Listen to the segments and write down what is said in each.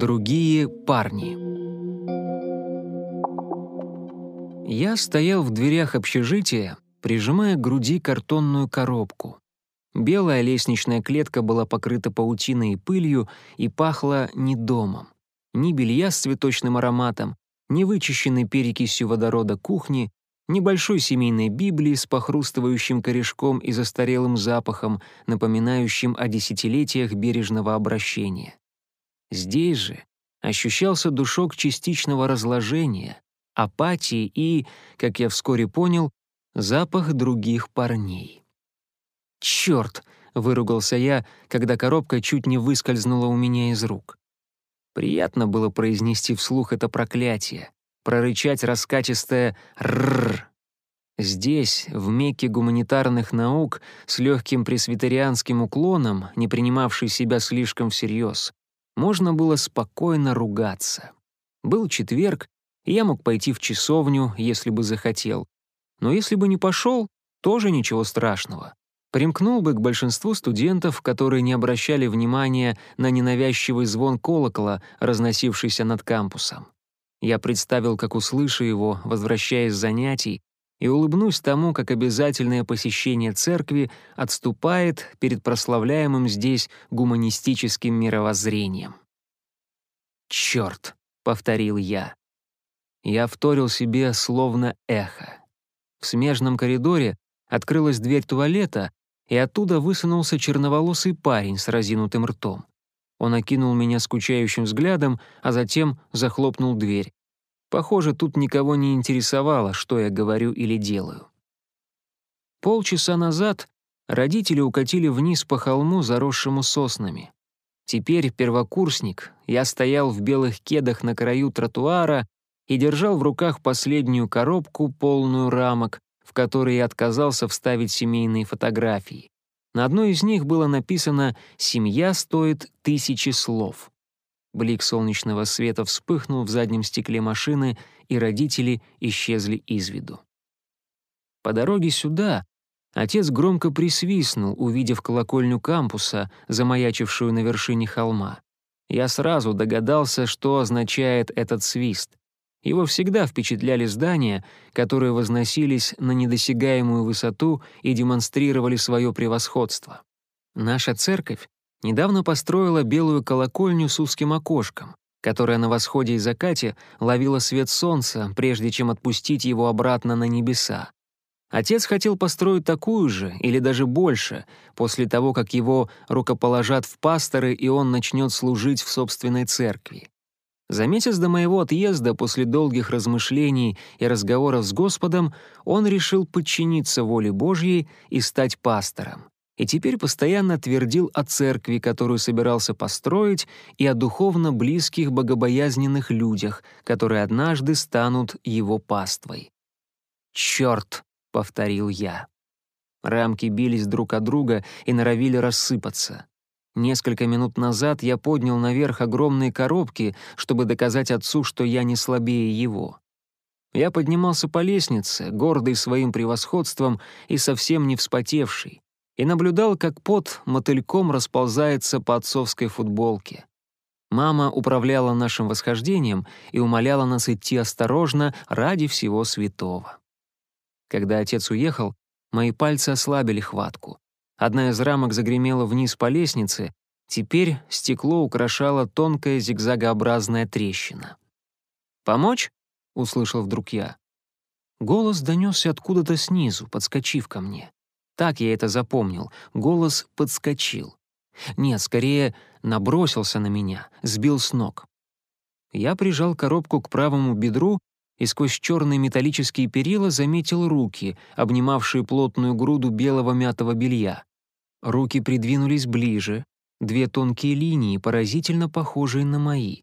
Другие парни. Я стоял в дверях общежития, прижимая к груди картонную коробку. Белая лестничная клетка была покрыта паутиной и пылью и пахла не домом. Ни белья с цветочным ароматом, ни вычищенной перекисью водорода кухни, ни большой семейной Библии с похрустывающим корешком и застарелым запахом, напоминающим о десятилетиях бережного обращения. Здесь же ощущался душок частичного разложения, апатии и, как я вскоре понял, запах других парней. «Чёрт!» — выругался я, когда коробка чуть не выскользнула у меня из рук. Приятно было произнести вслух это проклятие, прорычать раскатистое «рррр». Здесь, в мекке гуманитарных наук, с легким пресвитерианским уклоном, не принимавший себя слишком всерьез, можно было спокойно ругаться. Был четверг, и я мог пойти в часовню, если бы захотел. Но если бы не пошел, тоже ничего страшного. Примкнул бы к большинству студентов, которые не обращали внимания на ненавязчивый звон колокола, разносившийся над кампусом. Я представил, как услышу его, возвращаясь с занятий, и улыбнусь тому, как обязательное посещение церкви отступает перед прославляемым здесь гуманистическим мировоззрением. «Чёрт!» — повторил я. Я вторил себе словно эхо. В смежном коридоре открылась дверь туалета, и оттуда высунулся черноволосый парень с разинутым ртом. Он окинул меня скучающим взглядом, а затем захлопнул дверь. Похоже, тут никого не интересовало, что я говорю или делаю. Полчаса назад родители укатили вниз по холму, заросшему соснами. Теперь первокурсник, я стоял в белых кедах на краю тротуара и держал в руках последнюю коробку, полную рамок, в которые отказался вставить семейные фотографии. На одной из них было написано «Семья стоит тысячи слов». Блик солнечного света вспыхнул в заднем стекле машины, и родители исчезли из виду. По дороге сюда отец громко присвистнул, увидев колокольню кампуса, замаячившую на вершине холма. Я сразу догадался, что означает этот свист. Его всегда впечатляли здания, которые возносились на недосягаемую высоту и демонстрировали свое превосходство. Наша церковь недавно построила белую колокольню с узким окошком, которая на восходе и закате ловила свет солнца, прежде чем отпустить его обратно на небеса. Отец хотел построить такую же, или даже больше, после того, как его рукоположат в пасторы, и он начнет служить в собственной церкви. За месяц до моего отъезда, после долгих размышлений и разговоров с Господом, он решил подчиниться воле Божьей и стать пастором. И теперь постоянно твердил о церкви, которую собирался построить, и о духовно близких богобоязненных людях, которые однажды станут его паствой. «Чёрт!» — повторил я. Рамки бились друг от друга и норовили рассыпаться. Несколько минут назад я поднял наверх огромные коробки, чтобы доказать отцу, что я не слабее его. Я поднимался по лестнице, гордый своим превосходством и совсем не вспотевший, и наблюдал, как пот мотыльком расползается по отцовской футболке. Мама управляла нашим восхождением и умоляла нас идти осторожно ради всего святого. Когда отец уехал, мои пальцы ослабили хватку. Одна из рамок загремела вниз по лестнице, теперь стекло украшала тонкая зигзагообразная трещина. «Помочь?» — услышал вдруг я. Голос донесся откуда-то снизу, подскочив ко мне. Так я это запомнил. Голос подскочил. Нет, скорее, набросился на меня, сбил с ног. Я прижал коробку к правому бедру и сквозь черные металлические перила заметил руки, обнимавшие плотную груду белого мятого белья. Руки придвинулись ближе, две тонкие линии, поразительно похожие на мои.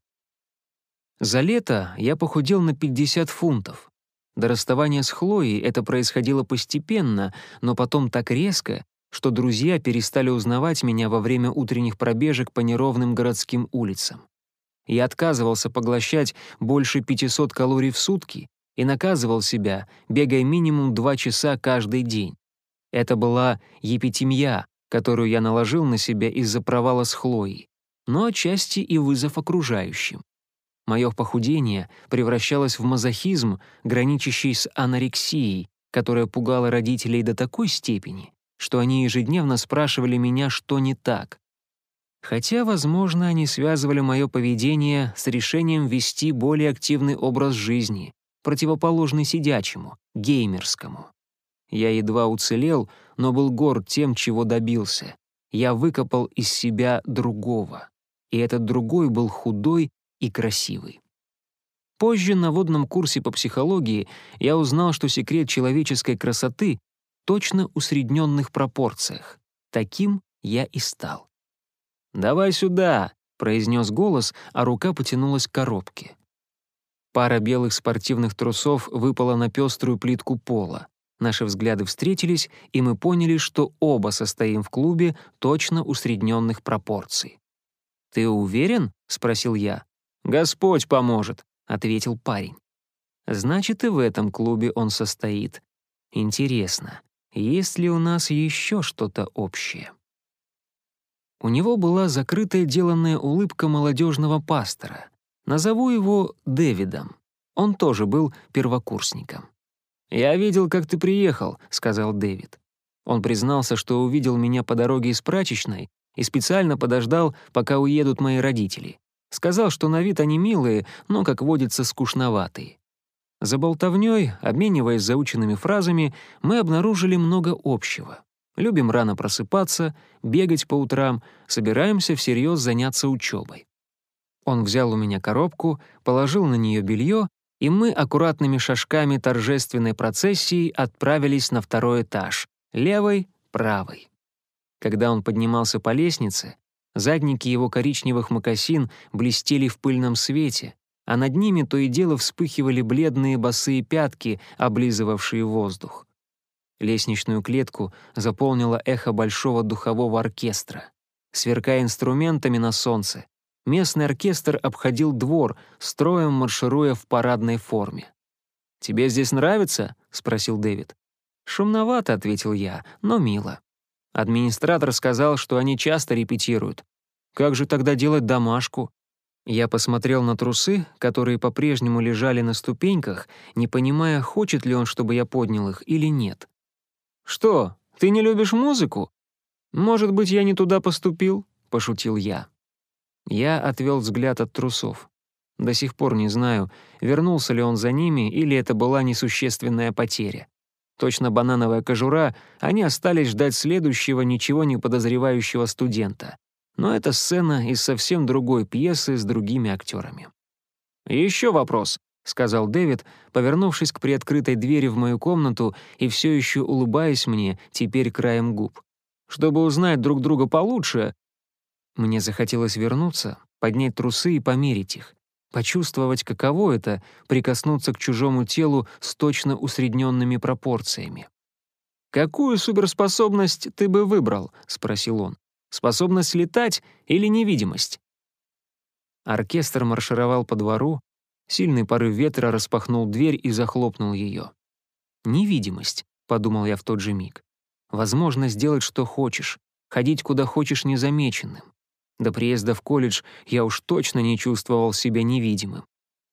За лето я похудел на 50 фунтов. До расставания с Хлоей это происходило постепенно, но потом так резко, что друзья перестали узнавать меня во время утренних пробежек по неровным городским улицам. Я отказывался поглощать больше 500 калорий в сутки и наказывал себя, бегая минимум 2 часа каждый день. Это была епитемья, которую я наложил на себя из-за провала с Хлоей. но отчасти и вызов окружающим. Мое похудение превращалось в мазохизм, граничащий с анорексией, которая пугала родителей до такой степени, что они ежедневно спрашивали меня, что не так. Хотя, возможно, они связывали мое поведение с решением вести более активный образ жизни, противоположный сидячему, геймерскому. Я едва уцелел, но был горд тем, чего добился. Я выкопал из себя другого. И этот другой был худой и красивый. Позже на водном курсе по психологии я узнал, что секрет человеческой красоты точно усредненных пропорциях. Таким я и стал. «Давай сюда!» — произнес голос, а рука потянулась к коробке. Пара белых спортивных трусов выпала на пеструю плитку пола. Наши взгляды встретились, и мы поняли, что оба состоим в клубе точно усредненных пропорций. «Ты уверен?» — спросил я. «Господь поможет», — ответил парень. «Значит, и в этом клубе он состоит. Интересно, есть ли у нас еще что-то общее?» У него была закрытая деланная улыбка молодежного пастора. Назову его Дэвидом. Он тоже был первокурсником. «Я видел, как ты приехал», — сказал Дэвид. Он признался, что увидел меня по дороге из прачечной и специально подождал, пока уедут мои родители. Сказал, что на вид они милые, но, как водится, скучноватые. За болтовнёй, обмениваясь заученными фразами, мы обнаружили много общего. Любим рано просыпаться, бегать по утрам, собираемся всерьез заняться учебой. Он взял у меня коробку, положил на нее белье и мы аккуратными шажками торжественной процессии отправились на второй этаж, левой, правой. Когда он поднимался по лестнице, задники его коричневых мокасин блестели в пыльном свете, а над ними то и дело вспыхивали бледные босые пятки, облизывавшие воздух. Лестничную клетку заполнило эхо большого духового оркестра. Сверкая инструментами на солнце, местный оркестр обходил двор, строем маршируя в парадной форме. «Тебе здесь нравится?» — спросил Дэвид. «Шумновато», — ответил я, — «но мило». Администратор сказал, что они часто репетируют. Как же тогда делать домашку? Я посмотрел на трусы, которые по-прежнему лежали на ступеньках, не понимая, хочет ли он, чтобы я поднял их или нет. «Что, ты не любишь музыку?» «Может быть, я не туда поступил?» — пошутил я. Я отвел взгляд от трусов. До сих пор не знаю, вернулся ли он за ними или это была несущественная потеря. Точно банановая кожура, они остались ждать следующего ничего не подозревающего студента. Но это сцена из совсем другой пьесы с другими актерами. «Еще вопрос», — сказал Дэвид, повернувшись к приоткрытой двери в мою комнату и все еще улыбаясь мне, теперь краем губ. «Чтобы узнать друг друга получше, мне захотелось вернуться, поднять трусы и померить их. Почувствовать, каково это — прикоснуться к чужому телу с точно усредненными пропорциями. «Какую суперспособность ты бы выбрал?» — спросил он. «Способность летать или невидимость?» Оркестр маршировал по двору, сильный порыв ветра распахнул дверь и захлопнул ее. «Невидимость», — подумал я в тот же миг. «Возможно сделать, что хочешь, ходить куда хочешь незамеченным. До приезда в колледж я уж точно не чувствовал себя невидимым.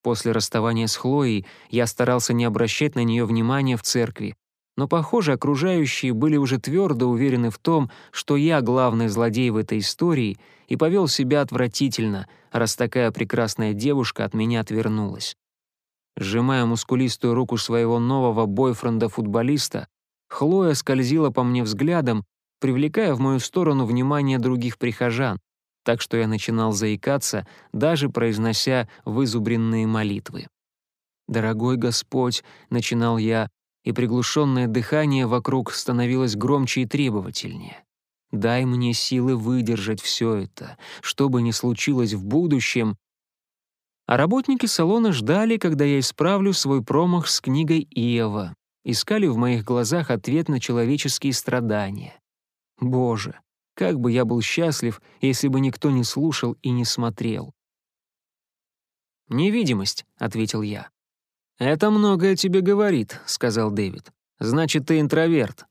После расставания с Хлоей я старался не обращать на нее внимания в церкви, но, похоже, окружающие были уже твердо уверены в том, что я главный злодей в этой истории и повел себя отвратительно, раз такая прекрасная девушка от меня отвернулась. Сжимая мускулистую руку своего нового бойфренда-футболиста, Хлоя скользила по мне взглядом, привлекая в мою сторону внимание других прихожан, так что я начинал заикаться, даже произнося вызубренные молитвы. «Дорогой Господь», — начинал я, и приглушенное дыхание вокруг становилось громче и требовательнее. «Дай мне силы выдержать все это, что бы ни случилось в будущем». А работники салона ждали, когда я исправлю свой промах с книгой Иова, искали в моих глазах ответ на человеческие страдания. Боже, как бы я был счастлив, если бы никто не слушал и не смотрел. «Невидимость», — ответил я. «Это многое тебе говорит», — сказал Дэвид. «Значит, ты интроверт».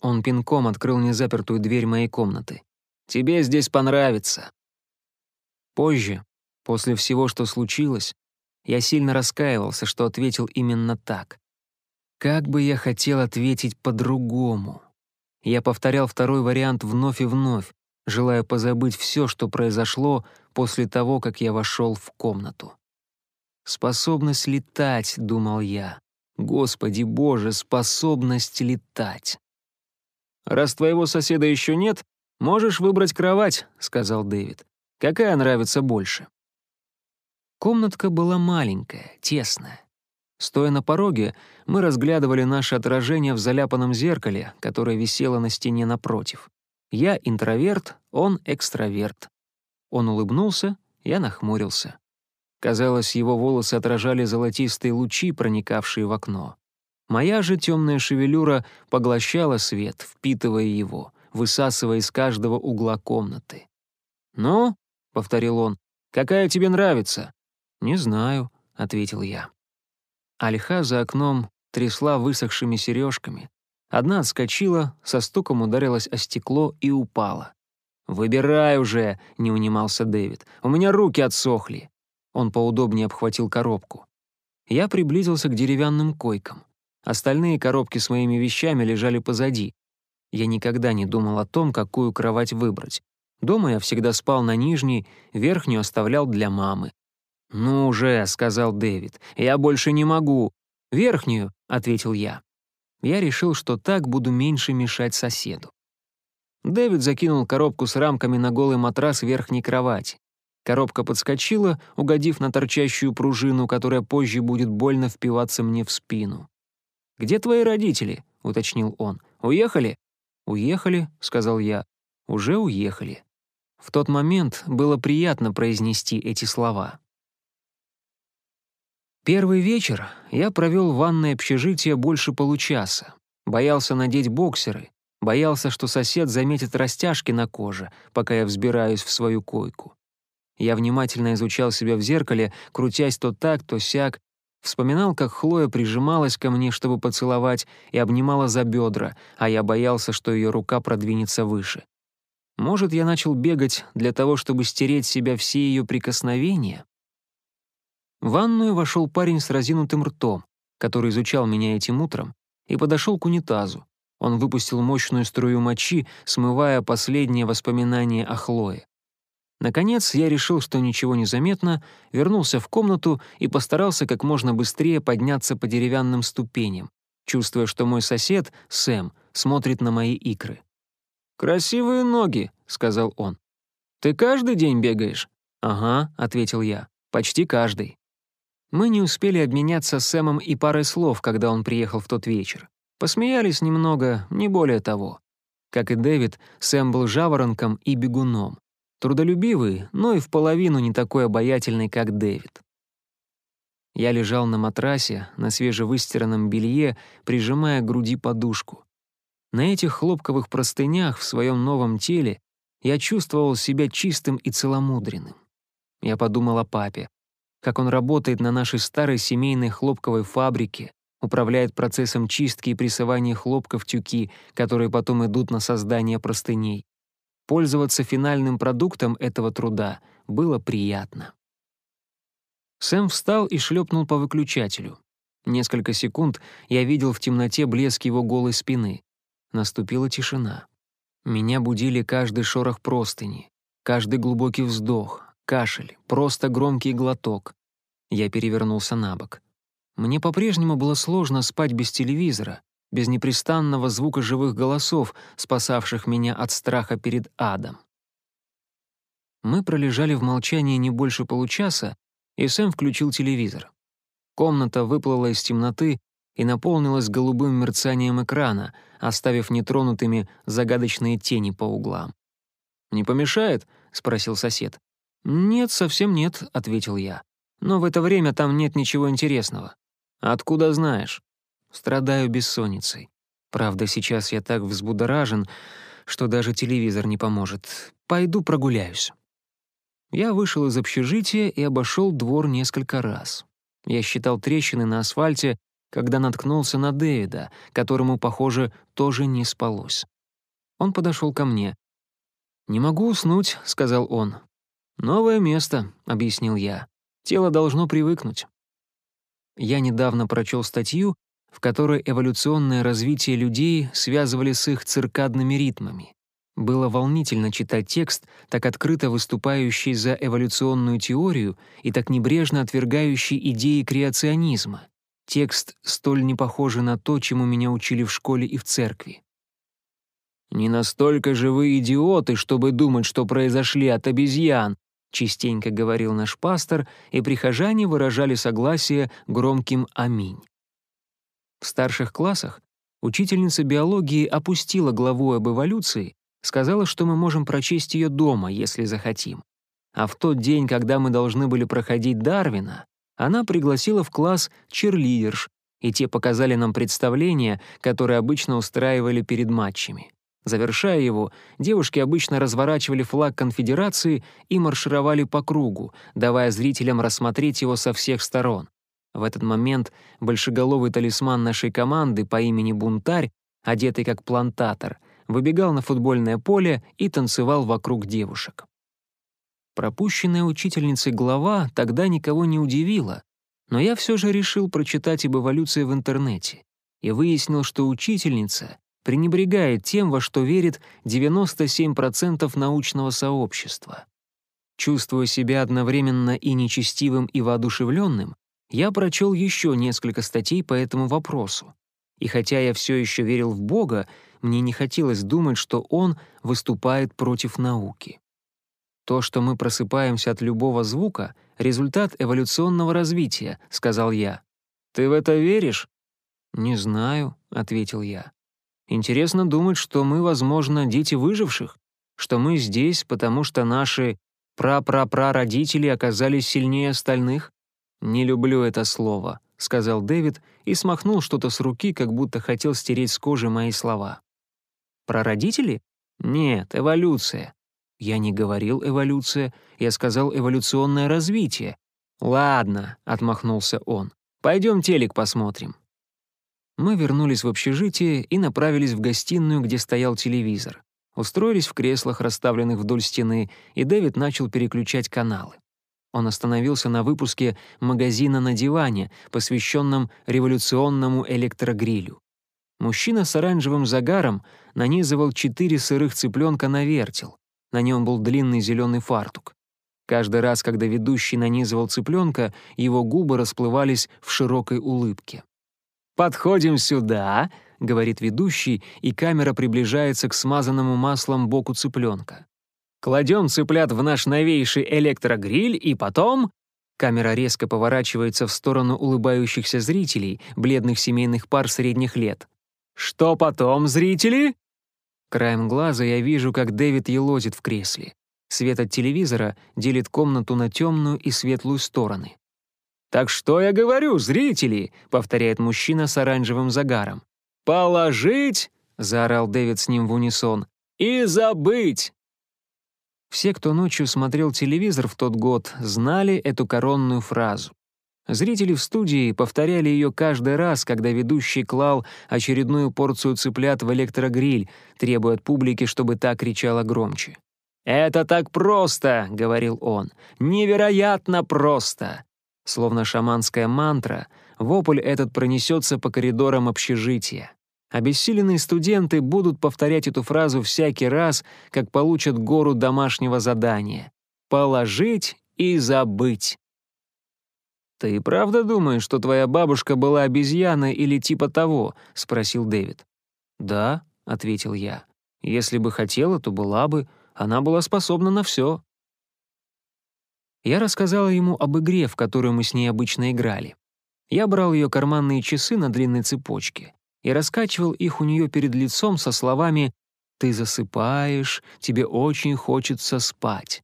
Он пинком открыл незапертую дверь моей комнаты. «Тебе здесь понравится». Позже, после всего, что случилось, я сильно раскаивался, что ответил именно так. Как бы я хотел ответить по-другому. Я повторял второй вариант вновь и вновь, желая позабыть все, что произошло после того, как я вошел в комнату. «Способность летать», — думал я. «Господи Боже, способность летать». «Раз твоего соседа еще нет, можешь выбрать кровать», — сказал Дэвид. «Какая нравится больше?» Комнатка была маленькая, тесная. Стоя на пороге, мы разглядывали наше отражение в заляпанном зеркале, которое висело на стене напротив. Я интроверт, он экстраверт. Он улыбнулся, я нахмурился. Казалось, его волосы отражали золотистые лучи, проникавшие в окно. Моя же темная шевелюра поглощала свет, впитывая его, высасывая из каждого угла комнаты. «Ну?» — повторил он. «Какая тебе нравится?» «Не знаю», — ответил я. Альха за окном трясла высохшими сережками. Одна отскочила, со стуком ударилась о стекло и упала. «Выбирай уже!» — не унимался Дэвид. «У меня руки отсохли!» Он поудобнее обхватил коробку. Я приблизился к деревянным койкам. Остальные коробки с моими вещами лежали позади. Я никогда не думал о том, какую кровать выбрать. Дома я всегда спал на нижней, верхнюю оставлял для мамы. «Ну уже», — сказал Дэвид, — «я больше не могу». «Верхнюю», — ответил я. Я решил, что так буду меньше мешать соседу. Дэвид закинул коробку с рамками на голый матрас верхней кровати. Коробка подскочила, угодив на торчащую пружину, которая позже будет больно впиваться мне в спину. «Где твои родители?» — уточнил он. «Уехали?» «Уехали», — сказал я. «Уже уехали». В тот момент было приятно произнести эти слова. Первый вечер я провел в ванной общежития больше получаса. Боялся надеть боксеры, боялся, что сосед заметит растяжки на коже, пока я взбираюсь в свою койку. Я внимательно изучал себя в зеркале, крутясь то так, то сяк, Вспоминал, как Хлоя прижималась ко мне, чтобы поцеловать, и обнимала за бедра, а я боялся, что ее рука продвинется выше. Может, я начал бегать для того, чтобы стереть с себя все ее прикосновения? В ванную вошел парень с разинутым ртом, который изучал меня этим утром, и подошел к унитазу. Он выпустил мощную струю мочи, смывая последние воспоминания о Хлое. Наконец, я решил, что ничего не заметно, вернулся в комнату и постарался как можно быстрее подняться по деревянным ступеням, чувствуя, что мой сосед, Сэм, смотрит на мои икры. «Красивые ноги», — сказал он. «Ты каждый день бегаешь?» «Ага», — ответил я, — «почти каждый». Мы не успели обменяться с Сэмом и парой слов, когда он приехал в тот вечер. Посмеялись немного, не более того. Как и Дэвид, Сэм был жаворонком и бегуном. Трудолюбивый, но и в половину не такой обаятельный, как Дэвид. Я лежал на матрасе, на свежевыстиранном белье, прижимая к груди подушку. На этих хлопковых простынях в своем новом теле я чувствовал себя чистым и целомудренным. Я подумал о папе, как он работает на нашей старой семейной хлопковой фабрике, управляет процессом чистки и прессования хлопка в тюки, которые потом идут на создание простыней. Пользоваться финальным продуктом этого труда было приятно. Сэм встал и шлепнул по выключателю. Несколько секунд я видел в темноте блеск его голой спины. Наступила тишина. Меня будили каждый шорох простыни, каждый глубокий вздох, кашель, просто громкий глоток. Я перевернулся на бок. Мне по-прежнему было сложно спать без телевизора, без непрестанного звука живых голосов, спасавших меня от страха перед адом. Мы пролежали в молчании не больше получаса, и Сэм включил телевизор. Комната выплыла из темноты и наполнилась голубым мерцанием экрана, оставив нетронутыми загадочные тени по углам. «Не помешает?» — спросил сосед. «Нет, совсем нет», — ответил я. «Но в это время там нет ничего интересного». «Откуда знаешь?» Страдаю бессонницей. Правда, сейчас я так взбудоражен, что даже телевизор не поможет. Пойду прогуляюсь. Я вышел из общежития и обошел двор несколько раз. Я считал трещины на асфальте, когда наткнулся на Дэвида, которому, похоже, тоже не спалось. Он подошел ко мне. «Не могу уснуть», — сказал он. «Новое место», — объяснил я. «Тело должно привыкнуть». Я недавно прочел статью, в которой эволюционное развитие людей связывали с их циркадными ритмами. Было волнительно читать текст, так открыто выступающий за эволюционную теорию и так небрежно отвергающий идеи креационизма. Текст столь не похожий на то, чему меня учили в школе и в церкви. «Не настолько же вы идиоты, чтобы думать, что произошли от обезьян», частенько говорил наш пастор, и прихожане выражали согласие громким «Аминь». В старших классах учительница биологии опустила главу об эволюции, сказала, что мы можем прочесть ее дома, если захотим. А в тот день, когда мы должны были проходить Дарвина, она пригласила в класс черлидерш, и те показали нам представление, которое обычно устраивали перед матчами. Завершая его, девушки обычно разворачивали флаг конфедерации и маршировали по кругу, давая зрителям рассмотреть его со всех сторон. В этот момент большеголовый талисман нашей команды по имени Бунтарь, одетый как плантатор, выбегал на футбольное поле и танцевал вокруг девушек. Пропущенная учительницей глава тогда никого не удивила, но я все же решил прочитать об эволюции в интернете и выяснил, что учительница пренебрегает тем, во что верит 97% научного сообщества. Чувствуя себя одновременно и нечестивым, и воодушевленным, я прочел еще несколько статей по этому вопросу. И хотя я все еще верил в Бога, мне не хотелось думать, что Он выступает против науки. То, что мы просыпаемся от любого звука — результат эволюционного развития, — сказал я. Ты в это веришь? Не знаю, — ответил я. Интересно думать, что мы, возможно, дети выживших, что мы здесь, потому что наши пра-пра-пра-родители оказались сильнее остальных. «Не люблю это слово», — сказал Дэвид и смахнул что-то с руки, как будто хотел стереть с кожи мои слова. «Прародители? Нет, эволюция». Я не говорил «эволюция», я сказал «эволюционное развитие». «Ладно», — отмахнулся он, — «пойдем телек посмотрим». Мы вернулись в общежитие и направились в гостиную, где стоял телевизор. Устроились в креслах, расставленных вдоль стены, и Дэвид начал переключать каналы. Он остановился на выпуске «Магазина на диване», посвященном революционному электрогрилю. Мужчина с оранжевым загаром нанизывал четыре сырых цыпленка на вертел. На нем был длинный зеленый фартук. Каждый раз, когда ведущий нанизывал цыпленка, его губы расплывались в широкой улыбке. «Подходим сюда», — говорит ведущий, и камера приближается к смазанному маслом боку цыпленка. «Кладем цыплят в наш новейший электрогриль, и потом...» Камера резко поворачивается в сторону улыбающихся зрителей, бледных семейных пар средних лет. «Что потом, зрители?» Краем глаза я вижу, как Дэвид елозит в кресле. Свет от телевизора делит комнату на темную и светлую стороны. «Так что я говорю, зрители?» — повторяет мужчина с оранжевым загаром. «Положить!» — заорал Дэвид с ним в унисон. «И забыть!» Все, кто ночью смотрел телевизор в тот год, знали эту коронную фразу. Зрители в студии повторяли ее каждый раз, когда ведущий клал очередную порцию цыплят в электрогриль, требуя от публики, чтобы та кричала громче. «Это так просто!» — говорил он. «Невероятно просто! Словно шаманская мантра, вопль этот пронесется по коридорам общежития. Обессиленные студенты будут повторять эту фразу всякий раз, как получат гору домашнего задания. «Положить и забыть». «Ты правда думаешь, что твоя бабушка была обезьяной или типа того?» — спросил Дэвид. «Да», — ответил я. «Если бы хотела, то была бы. Она была способна на все. Я рассказала ему об игре, в которую мы с ней обычно играли. Я брал ее карманные часы на длинной цепочке и раскачивал их у нее перед лицом со словами «Ты засыпаешь, тебе очень хочется спать».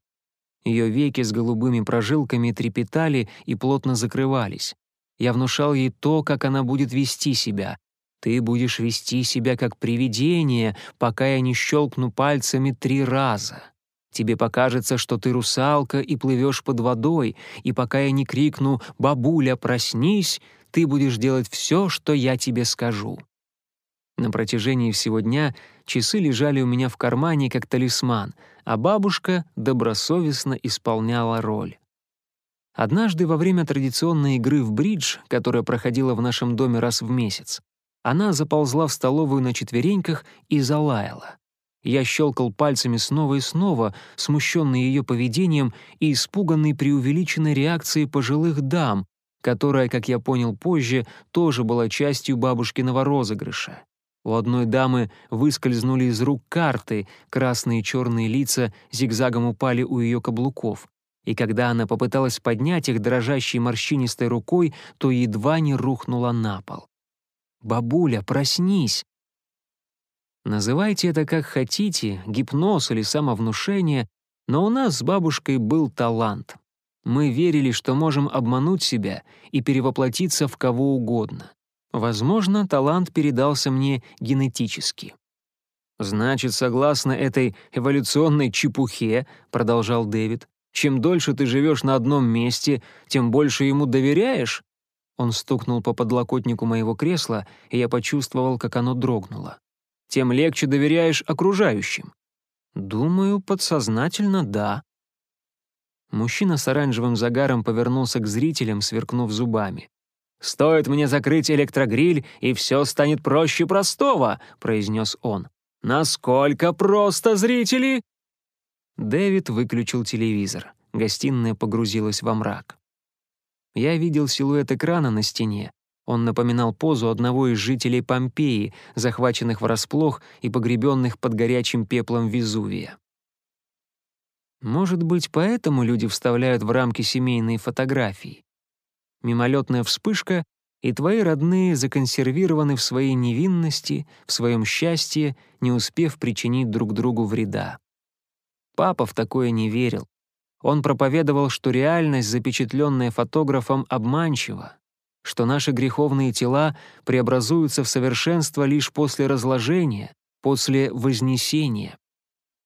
Ее веки с голубыми прожилками трепетали и плотно закрывались. Я внушал ей то, как она будет вести себя. Ты будешь вести себя как привидение, пока я не щелкну пальцами три раза. Тебе покажется, что ты русалка и плывешь под водой, и пока я не крикну «Бабуля, проснись!», ты будешь делать все, что я тебе скажу». На протяжении всего дня часы лежали у меня в кармане как талисман, а бабушка добросовестно исполняла роль. Однажды во время традиционной игры в бридж, которая проходила в нашем доме раз в месяц, она заползла в столовую на четвереньках и залаяла. Я щелкал пальцами снова и снова, смущенный ее поведением и испуганный преувеличенной реакцией пожилых дам, которая, как я понял позже, тоже была частью бабушкиного розыгрыша. У одной дамы выскользнули из рук карты, красные и черные лица зигзагом упали у ее каблуков. И когда она попыталась поднять их дрожащей морщинистой рукой, то едва не рухнула на пол. «Бабуля, проснись!» Называйте это как хотите, гипноз или самовнушение, но у нас с бабушкой был талант. Мы верили, что можем обмануть себя и перевоплотиться в кого угодно. Возможно, талант передался мне генетически. «Значит, согласно этой эволюционной чепухе», — продолжал Дэвид, «чем дольше ты живешь на одном месте, тем больше ему доверяешь?» Он стукнул по подлокотнику моего кресла, и я почувствовал, как оно дрогнуло тем легче доверяешь окружающим. Думаю, подсознательно да. Мужчина с оранжевым загаром повернулся к зрителям, сверкнув зубами. «Стоит мне закрыть электрогриль, и все станет проще простого», — произнес он. «Насколько просто, зрители?» Дэвид выключил телевизор. Гостиная погрузилась во мрак. Я видел силуэт экрана на стене, он напоминал позу одного из жителей Помпеи, захваченных врасплох и погребенных под горячим пеплом Везувия. Может быть, поэтому люди вставляют в рамки семейные фотографии. Мимолетная вспышка, и твои родные законсервированы в своей невинности, в своем счастье, не успев причинить друг другу вреда. Папа в такое не верил. Он проповедовал, что реальность, запечатленная фотографом, обманчива, что наши греховные тела преобразуются в совершенство лишь после разложения, после вознесения.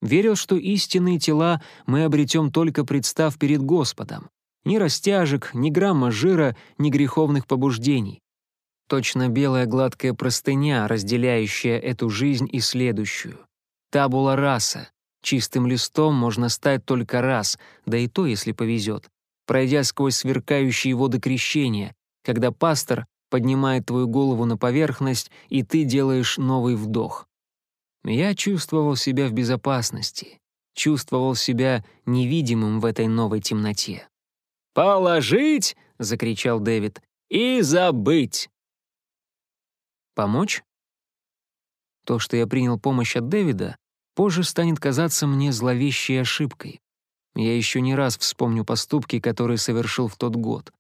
Верил, что истинные тела мы обретем только представ перед Господом. Ни растяжек, ни грамма жира, ни греховных побуждений. Точно белая гладкая простыня, разделяющая эту жизнь и следующую. Табула раса. Чистым листом можно стать только раз, да и то, если повезет. Пройдя сквозь сверкающие воды крещения, когда пастор поднимает твою голову на поверхность, и ты делаешь новый вдох. Я чувствовал себя в безопасности, чувствовал себя невидимым в этой новой темноте. «Положить!» — закричал Дэвид. «И забыть!» Помочь? То, что я принял помощь от Дэвида, позже станет казаться мне зловещей ошибкой. Я еще не раз вспомню поступки, которые совершил в тот год.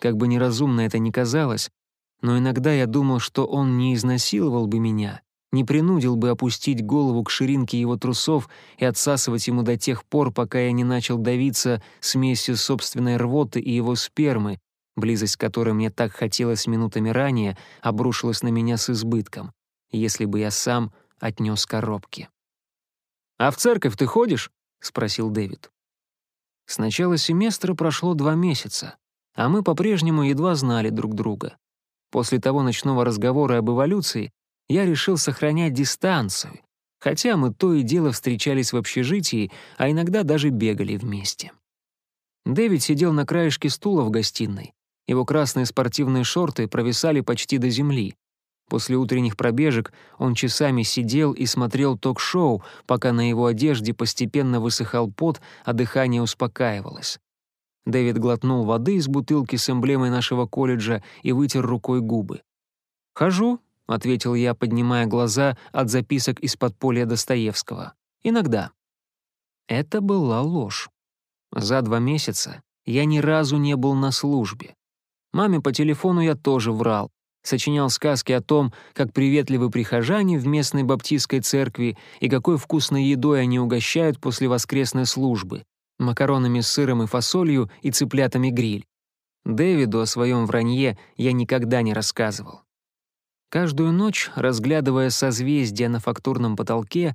Как бы неразумно это ни казалось, но иногда я думал, что он не изнасиловал бы меня, не принудил бы опустить голову к ширинке его трусов и отсасывать ему до тех пор, пока я не начал давиться смесью собственной рвоты и его спермы, близость которой мне так хотелось минутами ранее, обрушилась на меня с избытком, если бы я сам отнес коробки. «А в церковь ты ходишь?» — спросил Дэвид. С начала семестра прошло два месяца а мы по-прежнему едва знали друг друга. После того ночного разговора об эволюции я решил сохранять дистанцию, хотя мы то и дело встречались в общежитии, а иногда даже бегали вместе. Дэвид сидел на краешке стула в гостиной. Его красные спортивные шорты провисали почти до земли. После утренних пробежек он часами сидел и смотрел ток-шоу, пока на его одежде постепенно высыхал пот, а дыхание успокаивалось. Дэвид глотнул воды из бутылки с эмблемой нашего колледжа и вытер рукой губы. «Хожу», — ответил я, поднимая глаза от записок из подполья Достоевского. «Иногда». Это была ложь. За два месяца я ни разу не был на службе. Маме по телефону я тоже врал. Сочинял сказки о том, как приветливы прихожане в местной баптистской церкви и какой вкусной едой они угощают после воскресной службы макаронами с сыром и фасолью и цыплятами гриль. Дэвиду о своем вранье я никогда не рассказывал. Каждую ночь, разглядывая созвездия на фактурном потолке,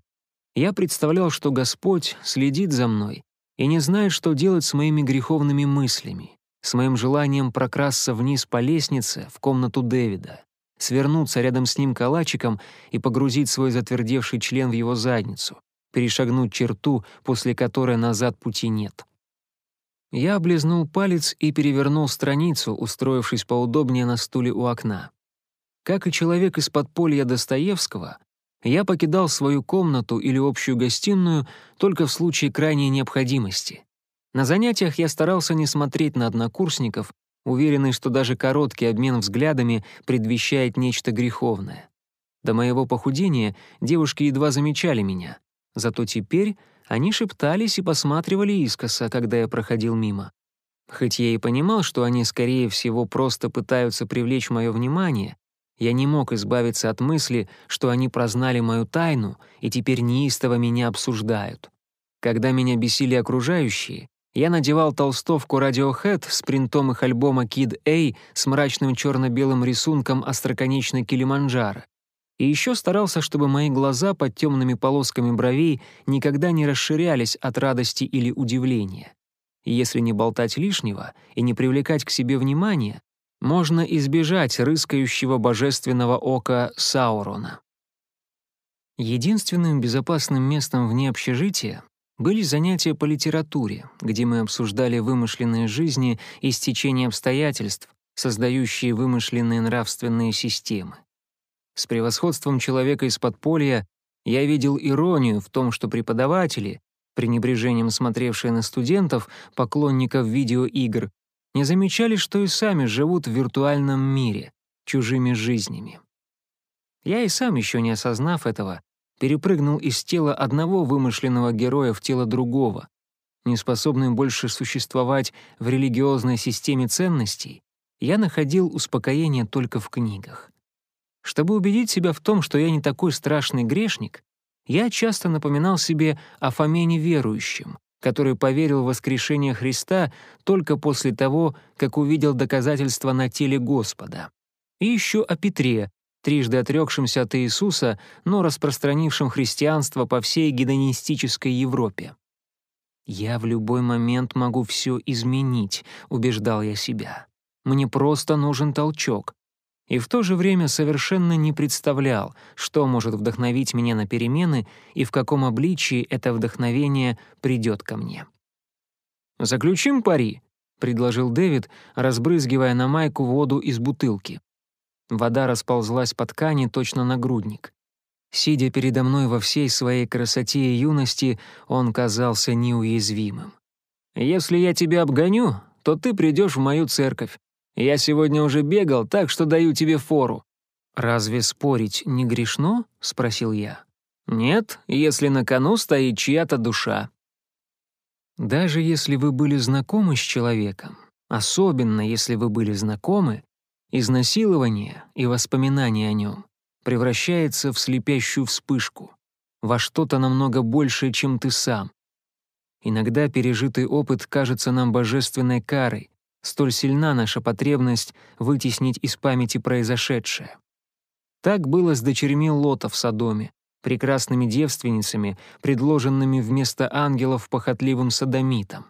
я представлял, что Господь следит за мной и не знает, что делать с моими греховными мыслями, с моим желанием прокрасться вниз по лестнице в комнату Дэвида, свернуться рядом с ним калачиком и погрузить свой затвердевший член в его задницу, перешагнуть черту, после которой назад пути нет. Я облизнул палец и перевернул страницу, устроившись поудобнее на стуле у окна. Как и человек из подполья Достоевского, я покидал свою комнату или общую гостиную только в случае крайней необходимости. На занятиях я старался не смотреть на однокурсников, уверенный, что даже короткий обмен взглядами предвещает нечто греховное. До моего похудения девушки едва замечали меня, зато теперь они шептались и посматривали искоса, когда я проходил мимо. Хоть я и понимал, что они, скорее всего, просто пытаются привлечь мое внимание, я не мог избавиться от мысли, что они прознали мою тайну и теперь неистово меня обсуждают. Когда меня бесили окружающие, я надевал толстовку Radiohead с принтом их альбома Kid A с мрачным черно-белым рисунком остроконечной Килиманджаро и еще старался, чтобы мои глаза под темными полосками бровей никогда не расширялись от радости или удивления. если не болтать лишнего и не привлекать к себе внимания, можно избежать рыскающего божественного ока Саурона. Единственным безопасным местом вне общежития были занятия по литературе, где мы обсуждали вымышленные жизни и стечение обстоятельств, создающие вымышленные нравственные системы. С превосходством человека из подполья я видел иронию в том, что преподаватели, пренебрежением смотревшие на студентов, поклонников видеоигр, не замечали, что и сами живут в виртуальном мире, чужими жизнями. Я и сам, еще не осознав этого, перепрыгнул из тела одного вымышленного героя в тело другого, неспособный больше существовать в религиозной системе ценностей, я находил успокоение только в книгах. Чтобы убедить себя в том, что я не такой страшный грешник, я часто напоминал себе о Фоме неверующем, который поверил в воскрешение Христа только после того, как увидел доказательства на теле Господа. И еще о Петре, трижды отрекшемся от Иисуса, но распространившем христианство по всей гедонистической Европе. «Я в любой момент могу все изменить», — убеждал я себя. «Мне просто нужен толчок и в то же время совершенно не представлял, что может вдохновить меня на перемены и в каком обличии это вдохновение придет ко мне. «Заключим пари», — предложил Дэвид, разбрызгивая на майку воду из бутылки. Вода расползлась по ткани точно на грудник. Сидя передо мной во всей своей красоте и юности, он казался неуязвимым. «Если я тебя обгоню, то ты придешь в мою церковь. Я сегодня уже бегал, так что даю тебе фору». «Разве спорить не грешно?» — спросил я. «Нет, если на кону стоит чья-то душа». Даже если вы были знакомы с человеком, особенно если вы были знакомы, изнасилование и воспоминания о нем превращается в слепящую вспышку, во что-то намного большее, чем ты сам. Иногда пережитый опыт кажется нам божественной карой, Столь сильна наша потребность вытеснить из памяти произошедшее. Так было с дочерьми Лота в Содоме, прекрасными девственницами, предложенными вместо ангелов похотливым садомитам.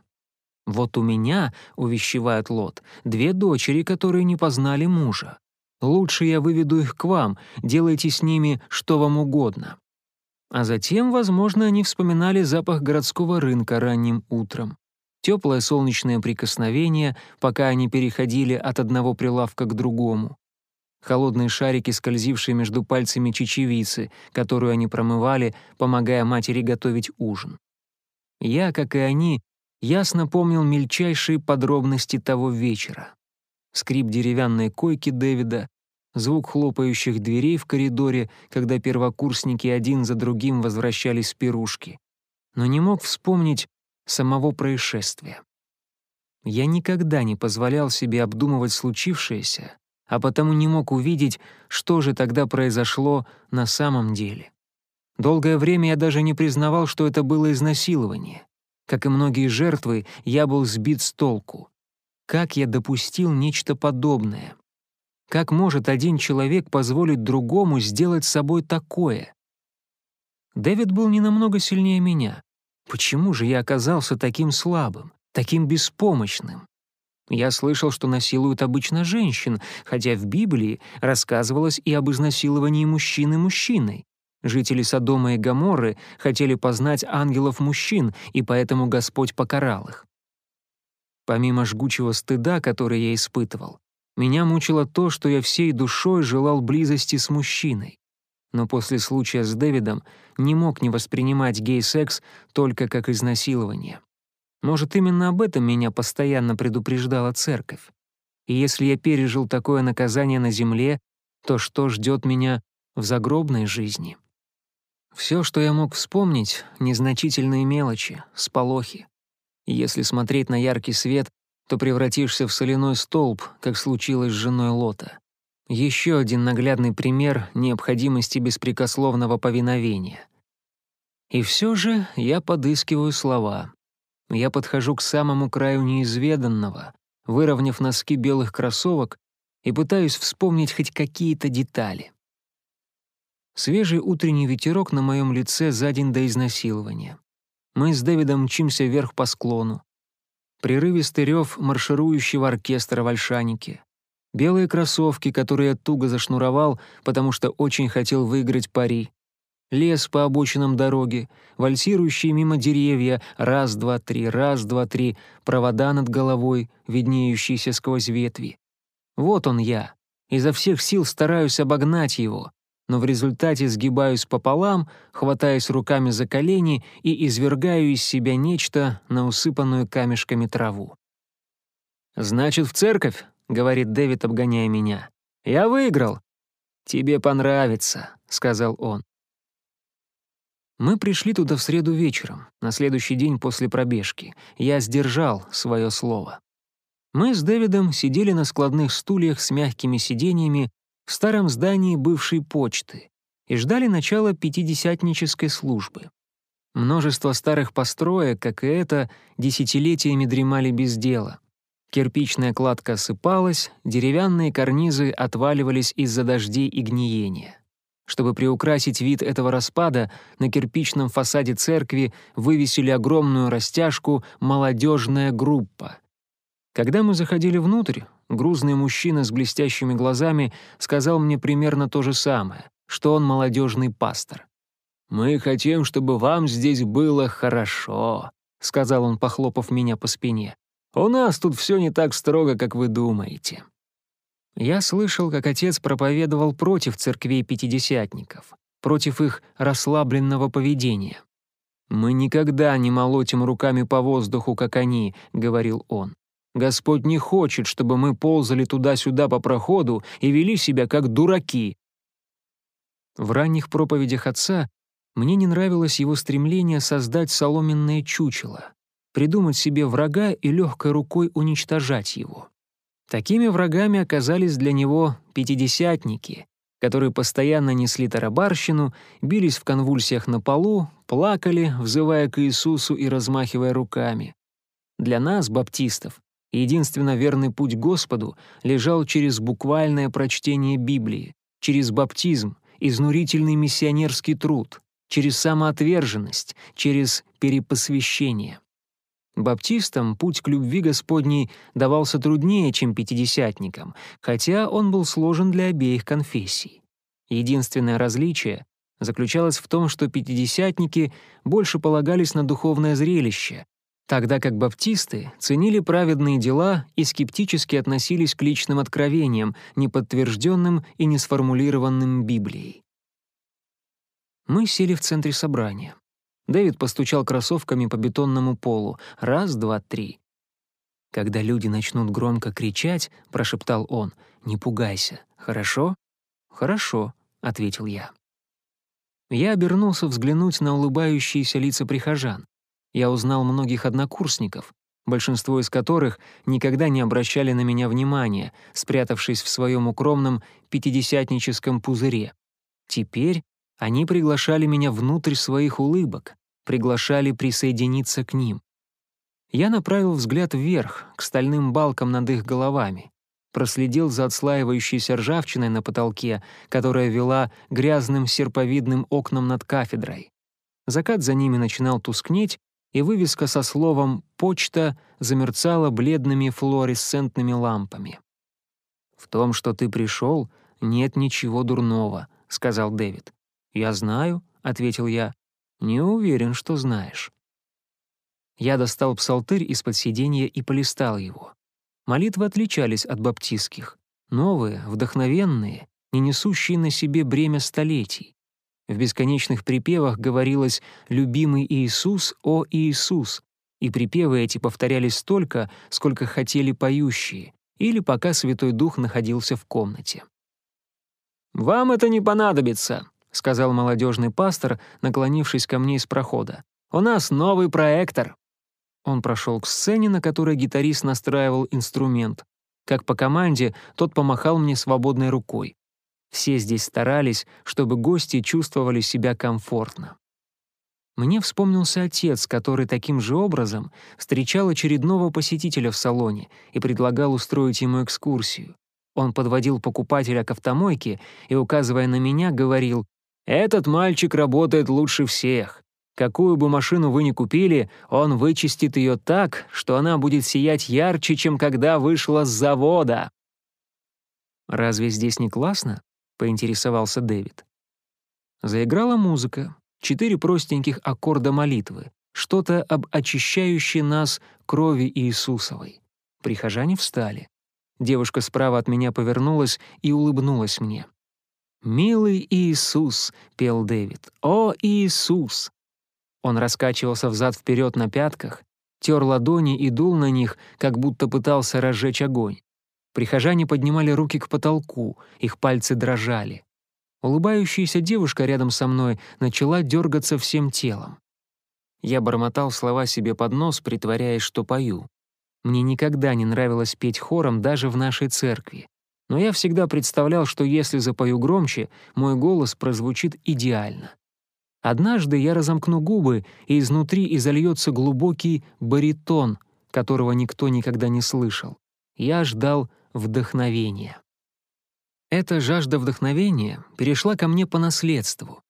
«Вот у меня, — увещевает Лот, — две дочери, которые не познали мужа. Лучше я выведу их к вам, делайте с ними что вам угодно». А затем, возможно, они вспоминали запах городского рынка ранним утром теплое солнечное прикосновение, пока они переходили от одного прилавка к другому. Холодные шарики, скользившие между пальцами чечевицы, которую они промывали, помогая матери готовить ужин. Я, как и они, ясно помнил мельчайшие подробности того вечера. Скрип деревянной койки Дэвида, звук хлопающих дверей в коридоре, когда первокурсники один за другим возвращались с пирушки. Но не мог вспомнить, самого происшествия. Я никогда не позволял себе обдумывать случившееся, а потому не мог увидеть, что же тогда произошло на самом деле. Долгое время я даже не признавал, что это было изнасилование. Как и многие жертвы, я был сбит с толку. Как я допустил нечто подобное? Как может один человек позволить другому сделать с собой такое? Дэвид был не намного сильнее меня. Почему же я оказался таким слабым, таким беспомощным? Я слышал, что насилуют обычно женщин, хотя в Библии рассказывалось и об изнасиловании мужчины мужчиной. Жители Содома и Гоморры хотели познать ангелов-мужчин, и поэтому Господь покарал их. Помимо жгучего стыда, который я испытывал, меня мучило то, что я всей душой желал близости с мужчиной. Но после случая с Дэвидом не мог не воспринимать гей-секс только как изнасилование. Может, именно об этом меня постоянно предупреждала церковь. И если я пережил такое наказание на земле, то что ждет меня в загробной жизни? Все, что я мог вспомнить — незначительные мелочи, сполохи. если смотреть на яркий свет, то превратишься в соляной столб, как случилось с женой Лота. Еще один наглядный пример необходимости беспрекословного повиновения. И все же я подыскиваю слова. Я подхожу к самому краю неизведанного, выровняв носки белых кроссовок и пытаюсь вспомнить хоть какие-то детали. Свежий утренний ветерок на моем лице за день до изнасилования. Мы с Дэвидом мчимся вверх по склону. Прерывистый рев марширующего оркестра в Ольшанике. Белые кроссовки, которые я туго зашнуровал, потому что очень хотел выиграть пари лес по обочинам дороги, вальсирующие мимо деревья, раз-два-три, раз-два-три, провода над головой, виднеющиеся сквозь ветви. Вот он я. Изо всех сил стараюсь обогнать его, но в результате сгибаюсь пополам, хватаясь руками за колени и извергаю из себя нечто на усыпанную камешками траву. «Значит, в церковь?» — говорит Дэвид, обгоняя меня. «Я выиграл». «Тебе понравится», — сказал он. Мы пришли туда в среду вечером, на следующий день после пробежки. Я сдержал свое слово. Мы с Дэвидом сидели на складных стульях с мягкими сиденьями в старом здании бывшей почты и ждали начала пятидесятнической службы. Множество старых построек, как и это, десятилетиями дремали без дела. Кирпичная кладка осыпалась, деревянные карнизы отваливались из-за дождей и гниения. Чтобы приукрасить вид этого распада, на кирпичном фасаде церкви вывесили огромную растяжку «Молодежная группа». Когда мы заходили внутрь, грузный мужчина с блестящими глазами сказал мне примерно то же самое, что он молодежный пастор. «Мы хотим, чтобы вам здесь было хорошо», — сказал он, похлопав меня по спине. «У нас тут все не так строго, как вы думаете». Я слышал, как отец проповедовал против церквей пятидесятников, против их расслабленного поведения. «Мы никогда не молотим руками по воздуху, как они», — говорил он. «Господь не хочет, чтобы мы ползали туда-сюда по проходу и вели себя как дураки». В ранних проповедях отца мне не нравилось его стремление создать соломенное чучело, придумать себе врага и легкой рукой уничтожать его. Такими врагами оказались для него пятидесятники, которые постоянно несли тарабарщину, бились в конвульсиях на полу, плакали, взывая к Иисусу и размахивая руками. Для нас, баптистов, единственно верный путь Господу лежал через буквальное прочтение Библии, через баптизм, изнурительный миссионерский труд, через самоотверженность, через перепосвящение. Баптистам путь к любви Господней давался труднее, чем пятидесятникам, хотя он был сложен для обеих конфессий. Единственное различие заключалось в том, что пятидесятники больше полагались на духовное зрелище, тогда как баптисты ценили праведные дела и скептически относились к личным откровениям, неподтвержденным и не сформулированным Библией. Мы сели в центре собрания. Дэвид постучал кроссовками по бетонному полу. Раз, два, три. «Когда люди начнут громко кричать», — прошептал он, — «не пугайся, хорошо?» «Хорошо», — ответил я. Я обернулся взглянуть на улыбающиеся лица прихожан. Я узнал многих однокурсников, большинство из которых никогда не обращали на меня внимания, спрятавшись в своем укромном пятидесятническом пузыре. Теперь они приглашали меня внутрь своих улыбок, приглашали присоединиться к ним. Я направил взгляд вверх, к стальным балкам над их головами, проследил за отслаивающейся ржавчиной на потолке, которая вела грязным серповидным окнам над кафедрой. Закат за ними начинал тускнеть, и вывеска со словом «почта» замерцала бледными флуоресцентными лампами. «В том, что ты пришел, нет ничего дурного», — сказал Дэвид. «Я знаю», — ответил я. «Не уверен, что знаешь». Я достал псалтырь из-под сиденья и полистал его. Молитвы отличались от баптистских. Новые, вдохновенные, не несущие на себе бремя столетий. В бесконечных припевах говорилось «Любимый Иисус, о Иисус», и припевы эти повторялись столько, сколько хотели поющие, или пока Святой Дух находился в комнате. «Вам это не понадобится», — сказал молодежный пастор, наклонившись ко мне из прохода. «У нас новый проектор». Он прошел к сцене, на которой гитарист настраивал инструмент. Как по команде, тот помахал мне свободной рукой. Все здесь старались, чтобы гости чувствовали себя комфортно. Мне вспомнился отец, который таким же образом встречал очередного посетителя в салоне и предлагал устроить ему экскурсию. Он подводил покупателя к автомойке и, указывая на меня, говорил, «Этот мальчик работает лучше всех. Какую бы машину вы ни купили, он вычистит ее так, что она будет сиять ярче, чем когда вышла с завода». «Разве здесь не классно?» — поинтересовался Дэвид. Заиграла музыка, четыре простеньких аккорда молитвы, что-то об очищающей нас крови Иисусовой. Прихожане встали. Девушка справа от меня повернулась и улыбнулась мне. «Милый Иисус», — пел Дэвид, — «О, Иисус!» Он раскачивался взад-вперед на пятках, тер ладони и дул на них, как будто пытался разжечь огонь. Прихожане поднимали руки к потолку, их пальцы дрожали. Улыбающаяся девушка рядом со мной начала дергаться всем телом. Я бормотал слова себе под нос, притворяясь, что пою. Мне никогда не нравилось петь хором даже в нашей церкви. Но я всегда представлял, что если запою громче, мой голос прозвучит идеально. Однажды я разомкну губы, и изнутри изольется глубокий баритон, которого никто никогда не слышал. Я ждал вдохновения. Эта жажда вдохновения перешла ко мне по наследству.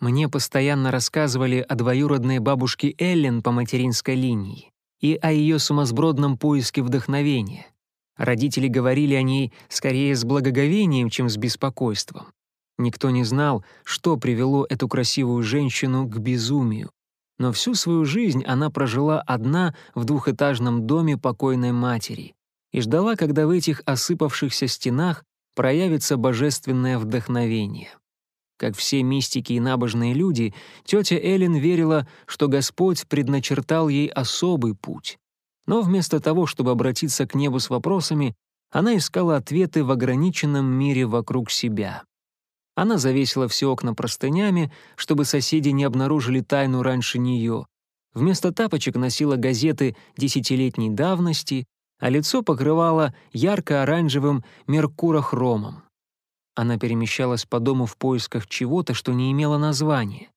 Мне постоянно рассказывали о двоюродной бабушке Эллен по материнской линии и о ее сумасбродном поиске вдохновения. Родители говорили о ней скорее с благоговением, чем с беспокойством. Никто не знал, что привело эту красивую женщину к безумию. Но всю свою жизнь она прожила одна в двухэтажном доме покойной матери и ждала, когда в этих осыпавшихся стенах проявится божественное вдохновение. Как все мистики и набожные люди, тетя Эллен верила, что Господь предначертал ей особый путь. Но вместо того, чтобы обратиться к небу с вопросами, она искала ответы в ограниченном мире вокруг себя. Она завесила все окна простынями, чтобы соседи не обнаружили тайну раньше нее. Вместо тапочек носила газеты десятилетней давности, а лицо покрывала ярко-оранжевым меркурохромом. Она перемещалась по дому в поисках чего-то, что не имело названия.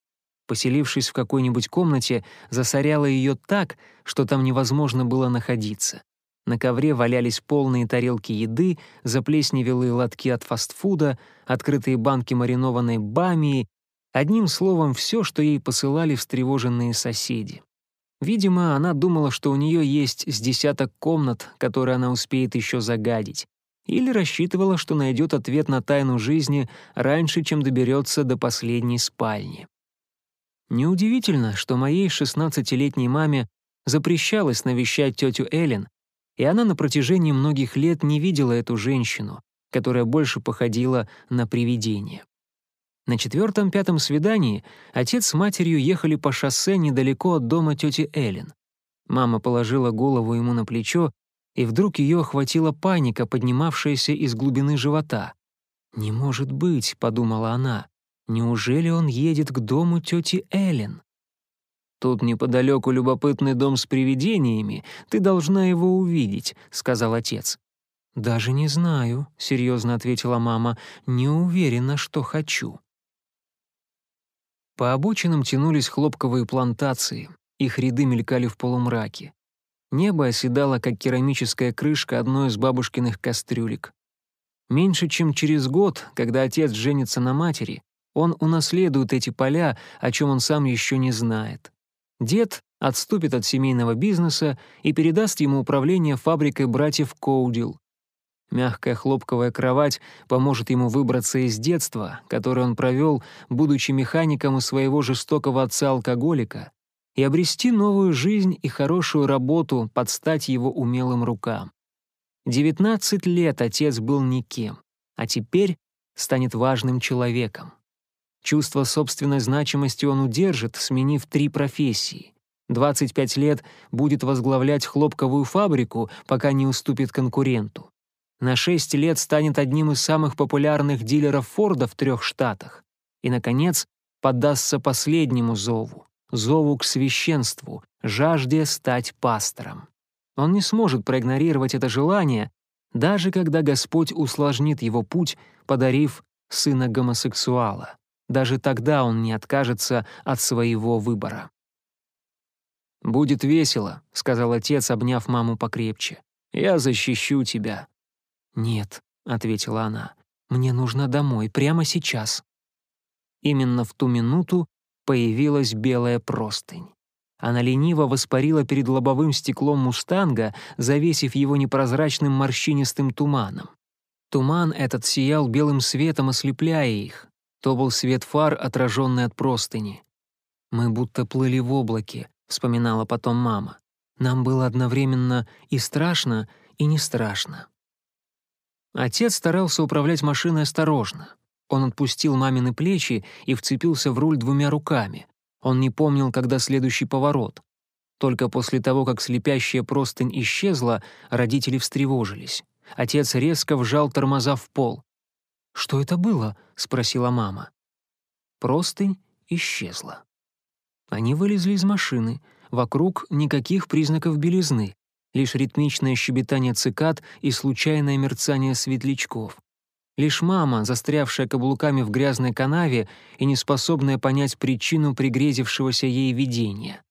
Поселившись в какой-нибудь комнате, засоряла ее так, что там невозможно было находиться. На ковре валялись полные тарелки еды, заплесневелые лотки от фастфуда, открытые банки маринованной бамии, одним словом, все, что ей посылали встревоженные соседи. Видимо, она думала, что у нее есть с десяток комнат, которые она успеет еще загадить или рассчитывала, что найдет ответ на тайну жизни раньше, чем доберется до последней спальни. Неудивительно, что моей 16-летней маме запрещалось навещать тетю Эллен, и она на протяжении многих лет не видела эту женщину, которая больше походила на привидение. На четвертом-пятом свидании отец с матерью ехали по шоссе недалеко от дома тети Эллен. Мама положила голову ему на плечо и вдруг ее охватила паника, поднимавшаяся из глубины живота. «Не может быть», — подумала она, — «неужели он едет к дому тети Эллен?» «Тут неподалеку любопытный дом с привидениями, ты должна его увидеть», — сказал отец. «Даже не знаю», — серьезно ответила мама, — «не уверена, что хочу». По обочинам тянулись хлопковые плантации, их ряды мелькали в полумраке. Небо оседало, как керамическая крышка одной из бабушкиных кастрюлек. Меньше чем через год, когда отец женится на матери, он унаследует эти поля, о чем он сам еще не знает. Дед отступит от семейного бизнеса и передаст ему управление фабрикой братьев Коудил. Мягкая хлопковая кровать поможет ему выбраться из детства, которое он провел, будучи механиком у своего жестокого отца-алкоголика, и обрести новую жизнь и хорошую работу под стать его умелым рукам. 19 лет отец был никем, а теперь станет важным человеком. Чувство собственной значимости он удержит, сменив три профессии. 25 лет будет возглавлять хлопковую фабрику, пока не уступит конкуренту. На 6 лет станет одним из самых популярных дилеров Форда в трех штатах. И, наконец, поддастся последнему зову — зову к священству, жажде стать пастором. Он не сможет проигнорировать это желание, даже когда Господь усложнит его путь, подарив сына гомосексуала. Даже тогда он не откажется от своего выбора. «Будет весело», — сказал отец, обняв маму покрепче. «Я защищу тебя». «Нет», — ответила она, — «мне нужно домой, прямо сейчас». Именно в ту минуту появилась белая простынь. Она лениво воспарила перед лобовым стеклом «Мустанга», завесив его непрозрачным морщинистым туманом. Туман этот сиял белым светом, ослепляя их. То был свет фар, отраженный от простыни. «Мы будто плыли в облаке», — вспоминала потом мама. «Нам было одновременно и страшно, и не страшно». Отец старался управлять машиной осторожно. Он отпустил мамины плечи и вцепился в руль двумя руками. Он не помнил, когда следующий поворот. Только после того, как слепящая простынь исчезла, родители встревожились. Отец резко вжал тормоза в пол. «Что это было?» — спросила мама. Простынь исчезла. Они вылезли из машины. Вокруг никаких признаков белизны, лишь ритмичное щебетание цикад и случайное мерцание светлячков. Лишь мама, застрявшая каблуками в грязной канаве и неспособная понять причину пригрезившегося ей видения.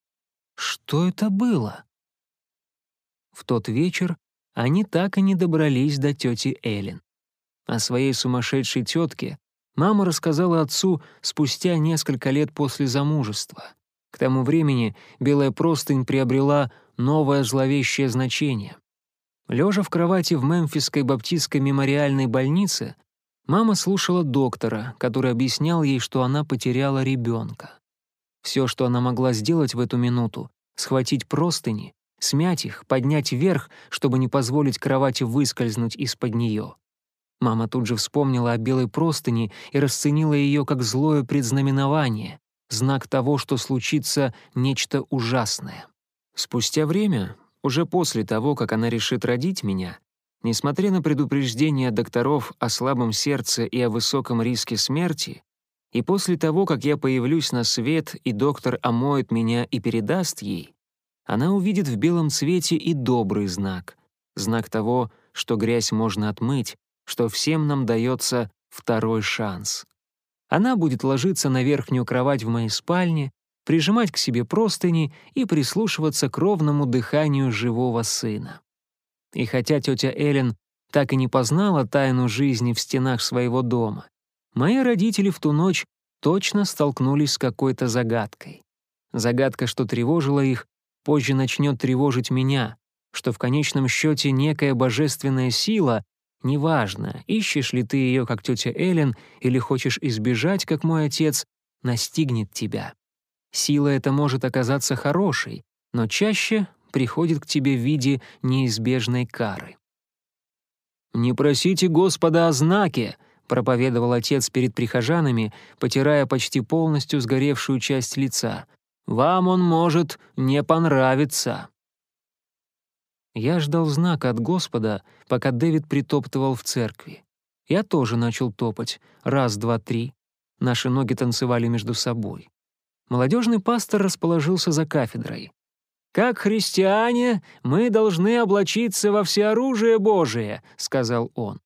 Что это было? В тот вечер они так и не добрались до тети Эллен. О своей сумасшедшей тетке мама рассказала отцу спустя несколько лет после замужества. К тому времени белая простынь приобрела новое зловещее значение. Лежа в кровати в Мемфисской баптистской мемориальной больнице, мама слушала доктора, который объяснял ей, что она потеряла ребенка. Все, что она могла сделать в эту минуту — схватить простыни, смять их, поднять вверх, чтобы не позволить кровати выскользнуть из-под нее. Мама тут же вспомнила о белой простыни и расценила ее как злое предзнаменование, знак того, что случится нечто ужасное. Спустя время, уже после того, как она решит родить меня, несмотря на предупреждения докторов о слабом сердце и о высоком риске смерти, и после того, как я появлюсь на свет и доктор омоет меня и передаст ей, она увидит в белом цвете и добрый знак, знак того, что грязь можно отмыть, что всем нам дается второй шанс. Она будет ложиться на верхнюю кровать в моей спальне, прижимать к себе простыни и прислушиваться к ровному дыханию живого сына. И хотя тетя Эллен так и не познала тайну жизни в стенах своего дома, мои родители в ту ночь точно столкнулись с какой-то загадкой. Загадка, что тревожила их, позже начнет тревожить меня, что в конечном счете некая божественная сила, неважно, ищешь ли ты ее, как тетя Эллен, или хочешь избежать, как мой отец, настигнет тебя. Сила эта может оказаться хорошей, но чаще приходит к тебе в виде неизбежной кары. «Не просите Господа о знаке», — проповедовал отец перед прихожанами, потирая почти полностью сгоревшую часть лица. «Вам он может не понравиться». Я ждал знака от Господа, пока Дэвид притоптывал в церкви. Я тоже начал топать. Раз, два, три. Наши ноги танцевали между собой. Молодежный пастор расположился за кафедрой. «Как христиане, мы должны облачиться во всеоружие Божие», — сказал он.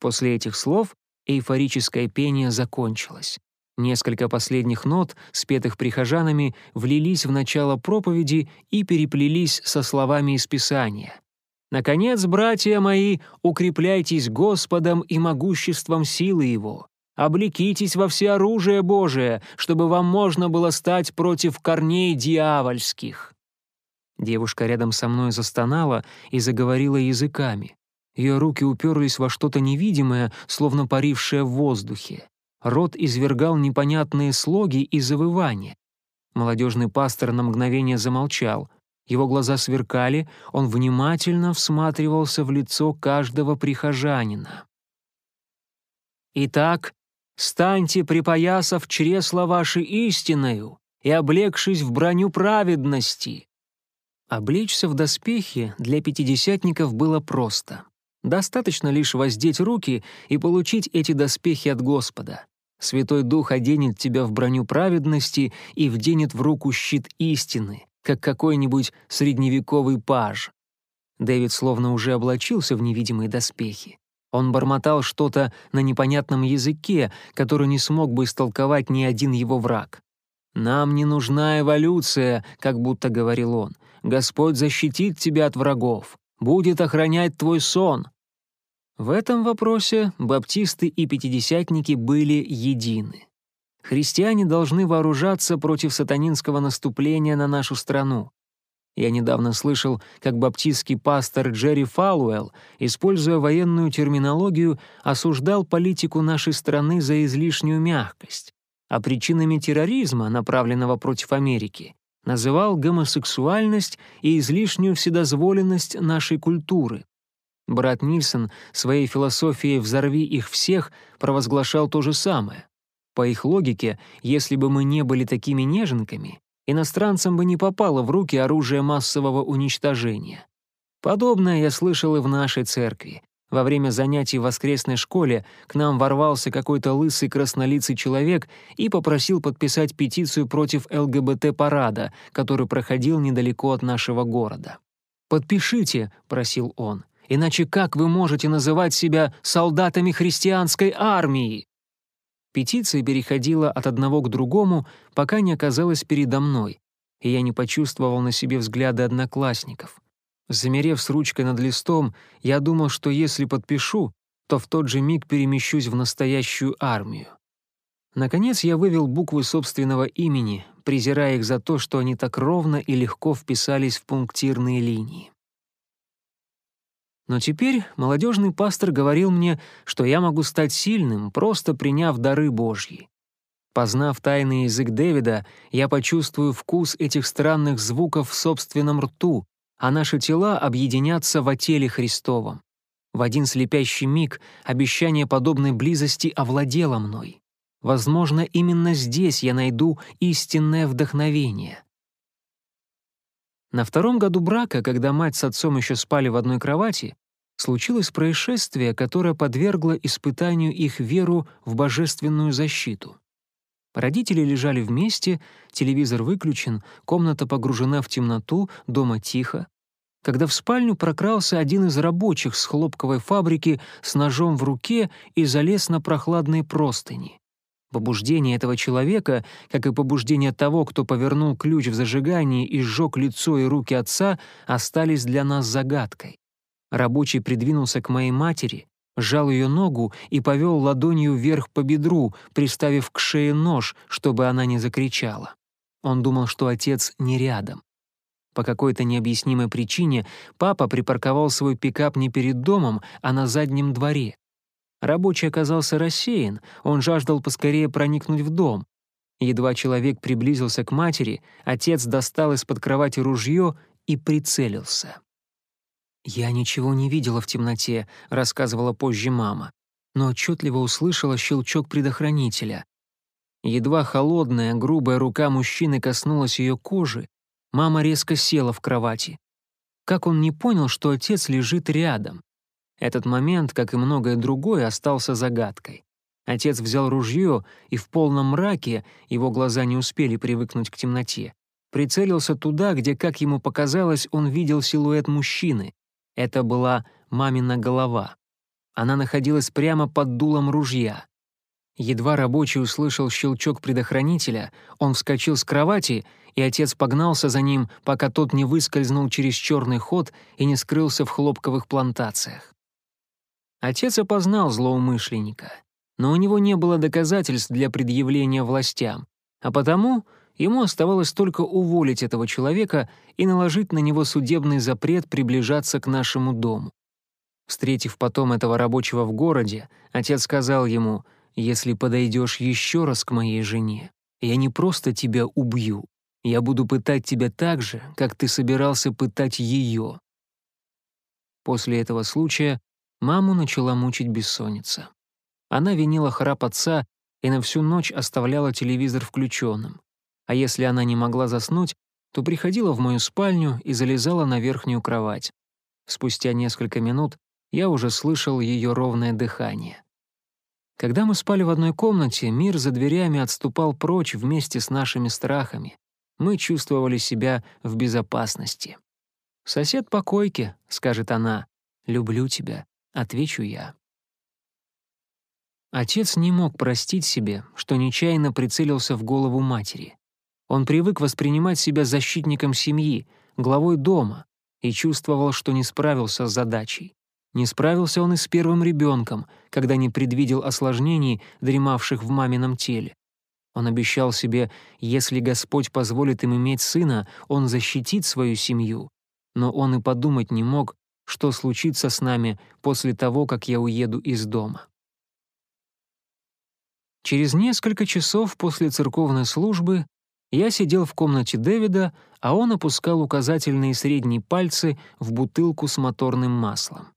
После этих слов эйфорическое пение закончилось. Несколько последних нот, спетых прихожанами, влились в начало проповеди и переплелись со словами из Писания. «Наконец, братья мои, укрепляйтесь Господом и могуществом силы Его. Облекитесь во всеоружие Божие, чтобы вам можно было стать против корней дьявольских». Девушка рядом со мной застонала и заговорила языками. Ее руки уперлись во что-то невидимое, словно парившее в воздухе. Рот извергал непонятные слоги и завывания. Молодежный пастор на мгновение замолчал. Его глаза сверкали, он внимательно всматривался в лицо каждого прихожанина. «Итак, станьте, припоясав чресла ваши истиною и облегшись в броню праведности». Облечься в доспехи для пятидесятников было просто. Достаточно лишь воздеть руки и получить эти доспехи от Господа. Святой Дух оденет тебя в броню праведности и вденет в руку щит истины, как какой-нибудь средневековый паж. Дэвид словно уже облачился в невидимые доспехи. Он бормотал что-то на непонятном языке, который не смог бы истолковать ни один его враг. «Нам не нужна эволюция», — как будто говорил он. «Господь защитит тебя от врагов, будет охранять твой сон». В этом вопросе баптисты и пятидесятники были едины. Христиане должны вооружаться против сатанинского наступления на нашу страну. Я недавно слышал, как баптистский пастор Джерри Фалуэлл, используя военную терминологию, осуждал политику нашей страны за излишнюю мягкость, а причинами терроризма, направленного против Америки, называл гомосексуальность и излишнюю вседозволенность нашей культуры. Брат Нильсон своей философией «взорви их всех» провозглашал то же самое. По их логике, если бы мы не были такими неженками, иностранцам бы не попало в руки оружие массового уничтожения. Подобное я слышал и в нашей церкви. Во время занятий в воскресной школе к нам ворвался какой-то лысый краснолицый человек и попросил подписать петицию против ЛГБТ-парада, который проходил недалеко от нашего города. «Подпишите», — просил он, — «иначе как вы можете называть себя солдатами христианской армии?» Петиция переходила от одного к другому, пока не оказалась передо мной, и я не почувствовал на себе взгляды одноклассников. Замерев с ручкой над листом, я думал, что если подпишу, то в тот же миг перемещусь в настоящую армию. Наконец я вывел буквы собственного имени, презирая их за то, что они так ровно и легко вписались в пунктирные линии. Но теперь молодежный пастор говорил мне, что я могу стать сильным, просто приняв дары Божьи. Познав тайный язык Дэвида, я почувствую вкус этих странных звуков в собственном рту, а наши тела объединятся во теле Христовом. В один слепящий миг обещание подобной близости овладело мной. Возможно, именно здесь я найду истинное вдохновение. На втором году брака, когда мать с отцом еще спали в одной кровати, случилось происшествие, которое подвергло испытанию их веру в божественную защиту. Родители лежали вместе, телевизор выключен, комната погружена в темноту, дома тихо. Когда в спальню прокрался один из рабочих с хлопковой фабрики с ножом в руке и залез на прохладные простыни. Побуждение этого человека, как и побуждение того, кто повернул ключ в зажигании и сжег лицо и руки отца, остались для нас загадкой. Рабочий придвинулся к моей матери, сжал ее ногу и повел ладонью вверх по бедру, приставив к шее нож, чтобы она не закричала. Он думал, что отец не рядом. По какой-то необъяснимой причине папа припарковал свой пикап не перед домом, а на заднем дворе. Рабочий оказался рассеян, он жаждал поскорее проникнуть в дом. Едва человек приблизился к матери, отец достал из-под кровати ружье и прицелился. «Я ничего не видела в темноте», — рассказывала позже мама, но отчетливо услышала щелчок предохранителя. Едва холодная, грубая рука мужчины коснулась ее кожи, мама резко села в кровати. Как он не понял, что отец лежит рядом? Этот момент, как и многое другое, остался загадкой. Отец взял ружье, и в полном мраке, его глаза не успели привыкнуть к темноте, прицелился туда, где, как ему показалось, он видел силуэт мужчины. Это была мамина голова. Она находилась прямо под дулом ружья. Едва рабочий услышал щелчок предохранителя, он вскочил с кровати, и отец погнался за ним, пока тот не выскользнул через черный ход и не скрылся в хлопковых плантациях. Отец опознал злоумышленника. но у него не было доказательств для предъявления властям, а потому ему оставалось только уволить этого человека и наложить на него судебный запрет приближаться к нашему дому. Встретив потом этого рабочего в городе, отец сказал ему, «Если подойдешь еще раз к моей жене, я не просто тебя убью, я буду пытать тебя так же, как ты собирался пытать ее». После этого случая маму начала мучить бессонница. Она винила храп отца и на всю ночь оставляла телевизор включенным. А если она не могла заснуть, то приходила в мою спальню и залезала на верхнюю кровать. Спустя несколько минут я уже слышал ее ровное дыхание. Когда мы спали в одной комнате, мир за дверями отступал прочь вместе с нашими страхами. Мы чувствовали себя в безопасности. «Сосед по койке», — скажет она. «Люблю тебя», — отвечу я. Отец не мог простить себе, что нечаянно прицелился в голову матери. Он привык воспринимать себя защитником семьи, главой дома, и чувствовал, что не справился с задачей. Не справился он и с первым ребенком, когда не предвидел осложнений, дремавших в мамином теле. Он обещал себе, если Господь позволит им иметь сына, он защитит свою семью. Но он и подумать не мог, что случится с нами после того, как я уеду из дома. Через несколько часов после церковной службы я сидел в комнате Дэвида, а он опускал указательные средние пальцы в бутылку с моторным маслом.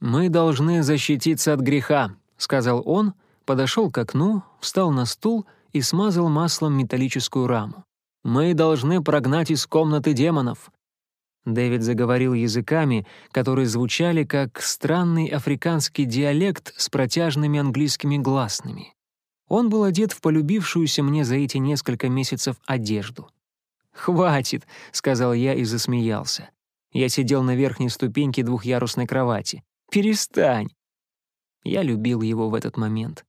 «Мы должны защититься от греха», — сказал он, подошел к окну, встал на стул и смазал маслом металлическую раму. «Мы должны прогнать из комнаты демонов». Дэвид заговорил языками, которые звучали как странный африканский диалект с протяжными английскими гласными. Он был одет в полюбившуюся мне за эти несколько месяцев одежду. «Хватит», — сказал я и засмеялся. Я сидел на верхней ступеньке двухъярусной кровати. «Перестань!» Я любил его в этот момент.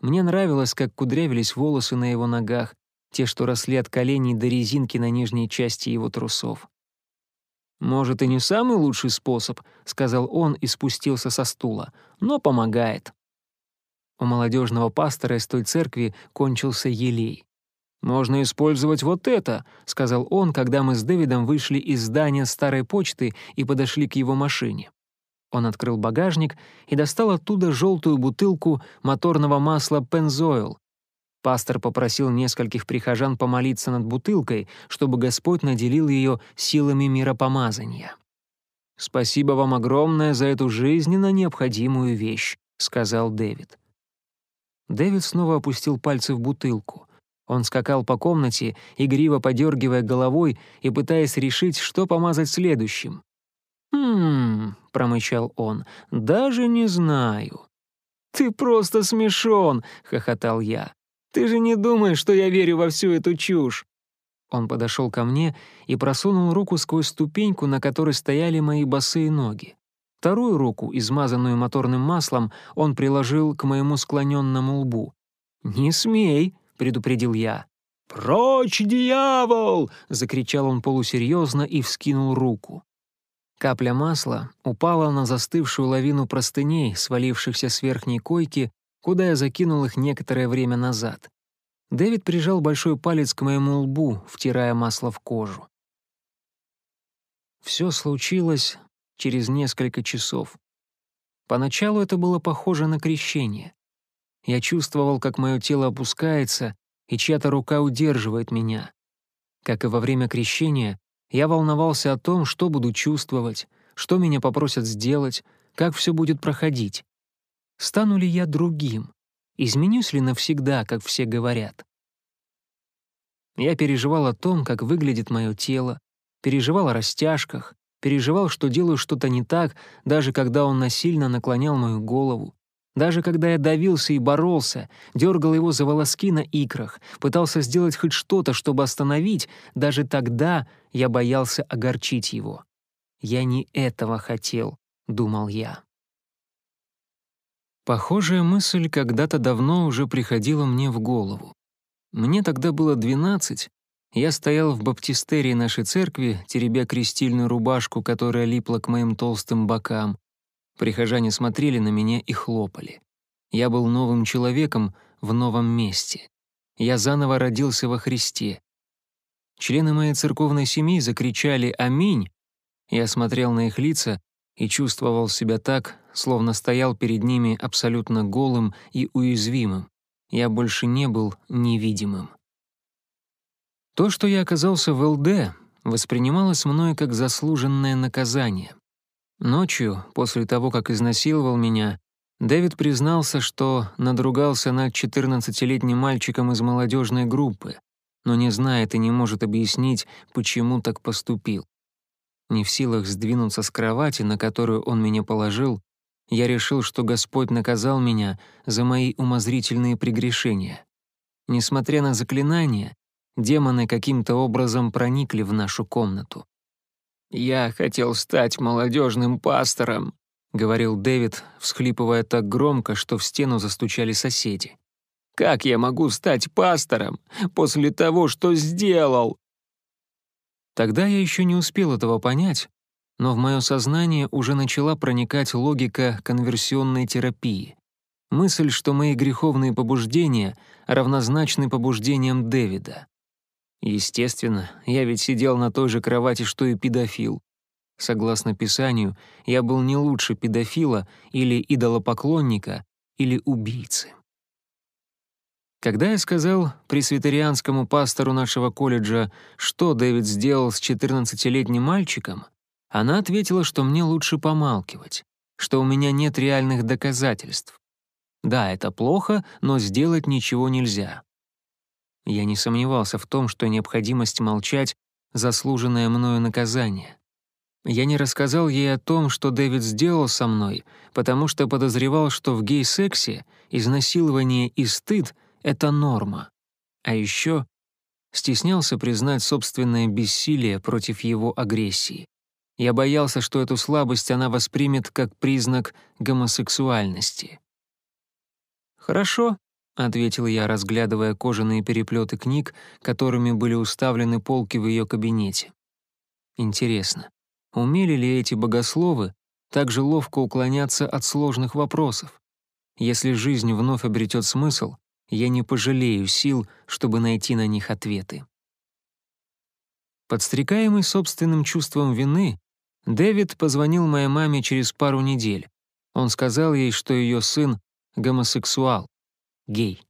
Мне нравилось, как кудрявились волосы на его ногах, те, что росли от коленей до резинки на нижней части его трусов. «Может, и не самый лучший способ», — сказал он и спустился со стула, — «но помогает». У молодежного пастора из той церкви кончился елей. «Можно использовать вот это», — сказал он, когда мы с Дэвидом вышли из здания старой почты и подошли к его машине. Он открыл багажник и достал оттуда желтую бутылку моторного масла «Пензойл». Пастор попросил нескольких прихожан помолиться над бутылкой, чтобы Господь наделил ее силами миропомазания. «Спасибо вам огромное за эту жизненно необходимую вещь», — сказал Дэвид. Дэвид снова опустил пальцы в бутылку. Он скакал по комнате, игриво подергивая головой и пытаясь решить, что помазать следующим. «Хм...» — промычал он. «Даже не знаю». «Ты просто смешон!» — хохотал я. «Ты же не думаешь, что я верю во всю эту чушь?» Он подошел ко мне и просунул руку сквозь ступеньку, на которой стояли мои босые ноги. Вторую руку, измазанную моторным маслом, он приложил к моему склоненному лбу. «Не смей», — предупредил я. «Прочь, дьявол!» — закричал он полусерьезно и вскинул руку. Капля масла упала на застывшую лавину простыней, свалившихся с верхней койки, куда я закинул их некоторое время назад. Дэвид прижал большой палец к моему лбу, втирая масло в кожу. Все случилось через несколько часов. Поначалу это было похоже на крещение. Я чувствовал, как мое тело опускается, и чья-то рука удерживает меня. Как и во время крещения, я волновался о том, что буду чувствовать, что меня попросят сделать, как все будет проходить. Стану ли я другим? Изменюсь ли навсегда, как все говорят? Я переживал о том, как выглядит мое тело, переживал о растяжках, переживал, что делаю что-то не так, даже когда он насильно наклонял мою голову. Даже когда я давился и боролся, дергал его за волоски на икрах, пытался сделать хоть что-то, чтобы остановить, даже тогда я боялся огорчить его. «Я не этого хотел», — думал я. Похожая мысль когда-то давно уже приходила мне в голову. Мне тогда было двенадцать, я стоял в баптистерии нашей церкви, теребя крестильную рубашку, которая липла к моим толстым бокам. Прихожане смотрели на меня и хлопали. Я был новым человеком в новом месте. Я заново родился во Христе. Члены моей церковной семьи закричали «Аминь!». Я смотрел на их лица и чувствовал себя так, словно стоял перед ними абсолютно голым и уязвимым. Я больше не был невидимым. То, что я оказался в ЛД, воспринималось мной как заслуженное наказание. Ночью, после того, как изнасиловал меня, Дэвид признался, что надругался над 14-летним мальчиком из молодежной группы, но не знает и не может объяснить, почему так поступил. Не в силах сдвинуться с кровати, на которую он меня положил, я решил, что Господь наказал меня за мои умозрительные прегрешения. Несмотря на заклинания, демоны каким-то образом проникли в нашу комнату. «Я хотел стать молодежным пастором», — говорил Дэвид, всхлипывая так громко, что в стену застучали соседи. «Как я могу стать пастором после того, что сделал?» Тогда я еще не успел этого понять, но в мое сознание уже начала проникать логика конверсионной терапии. Мысль, что мои греховные побуждения равнозначны побуждениям Дэвида. Естественно, я ведь сидел на той же кровати, что и педофил. Согласно Писанию, я был не лучше педофила или идолопоклонника или убийцы. Когда я сказал пресвитерианскому пастору нашего колледжа, что Дэвид сделал с 14-летним мальчиком, она ответила, что мне лучше помалкивать, что у меня нет реальных доказательств. Да, это плохо, но сделать ничего нельзя. Я не сомневался в том, что необходимость молчать — заслуженное мною наказание. Я не рассказал ей о том, что Дэвид сделал со мной, потому что подозревал, что в гей-сексе изнасилование и стыд — это норма. А еще стеснялся признать собственное бессилие против его агрессии. Я боялся, что эту слабость она воспримет как признак гомосексуальности. «Хорошо», — ответил я, разглядывая кожаные переплеты книг, которыми были уставлены полки в ее кабинете. Интересно, умели ли эти богословы так же ловко уклоняться от сложных вопросов? Если жизнь вновь обретет смысл, я не пожалею сил, чтобы найти на них ответы. Подстрекаемый собственным чувством вины, Дэвид позвонил моей маме через пару недель. Он сказал ей, что ее сын — гомосексуал гей.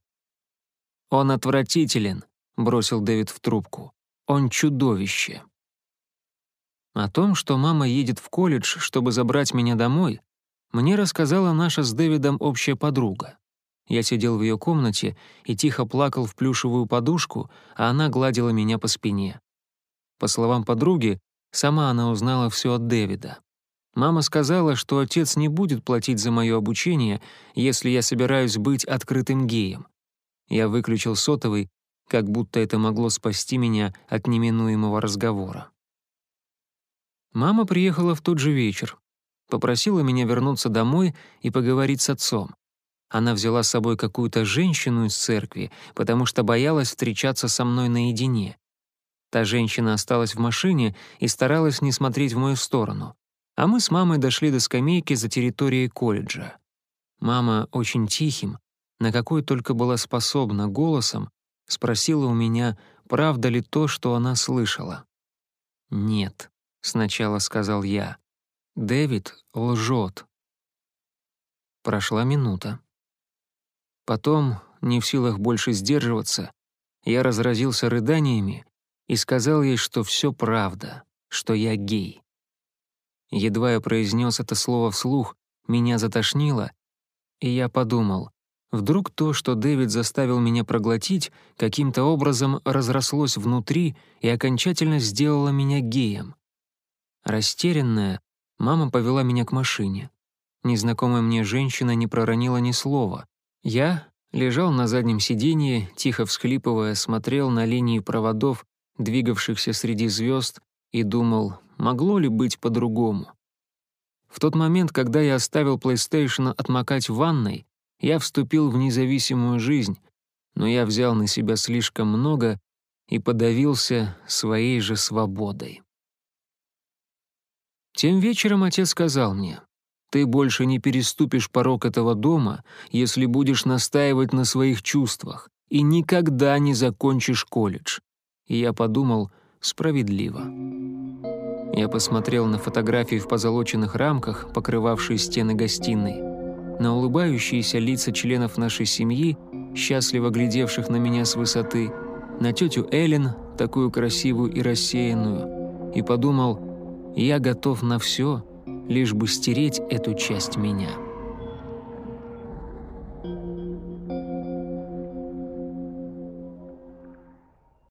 «Он отвратителен», — бросил Дэвид в трубку. «Он чудовище». О том, что мама едет в колледж, чтобы забрать меня домой, мне рассказала наша с Дэвидом общая подруга. Я сидел в ее комнате и тихо плакал в плюшевую подушку, а она гладила меня по спине. По словам подруги, сама она узнала все от Дэвида. Мама сказала, что отец не будет платить за мое обучение, если я собираюсь быть открытым геем. Я выключил сотовый, как будто это могло спасти меня от неминуемого разговора. Мама приехала в тот же вечер. Попросила меня вернуться домой и поговорить с отцом. Она взяла с собой какую-то женщину из церкви, потому что боялась встречаться со мной наедине. Та женщина осталась в машине и старалась не смотреть в мою сторону а мы с мамой дошли до скамейки за территорией колледжа. Мама очень тихим, на какой только была способна, голосом спросила у меня, правда ли то, что она слышала. «Нет», — сначала сказал я. «Дэвид лжет». Прошла минута. Потом, не в силах больше сдерживаться, я разразился рыданиями и сказал ей, что все правда, что я гей. Едва я произнес это слово вслух, меня затошнило, и я подумал, вдруг то, что Дэвид заставил меня проглотить, каким-то образом разрослось внутри и окончательно сделало меня геем. Растерянная, мама повела меня к машине. Незнакомая мне женщина не проронила ни слова. Я лежал на заднем сиденье, тихо всхлипывая, смотрел на линии проводов, двигавшихся среди звезд, и думал, Могло ли быть по-другому? В тот момент, когда я оставил PlayStation отмокать в ванной, я вступил в независимую жизнь, но я взял на себя слишком много и подавился своей же свободой. Тем вечером отец сказал мне, Ты больше не переступишь порог этого дома, если будешь настаивать на своих чувствах, и никогда не закончишь колледж». И я подумал, справедливо. Я посмотрел на фотографии в позолоченных рамках, покрывавшие стены гостиной, на улыбающиеся лица членов нашей семьи, счастливо глядевших на меня с высоты, на тетю Эллен, такую красивую и рассеянную, и подумал, я готов на все, лишь бы стереть эту часть меня».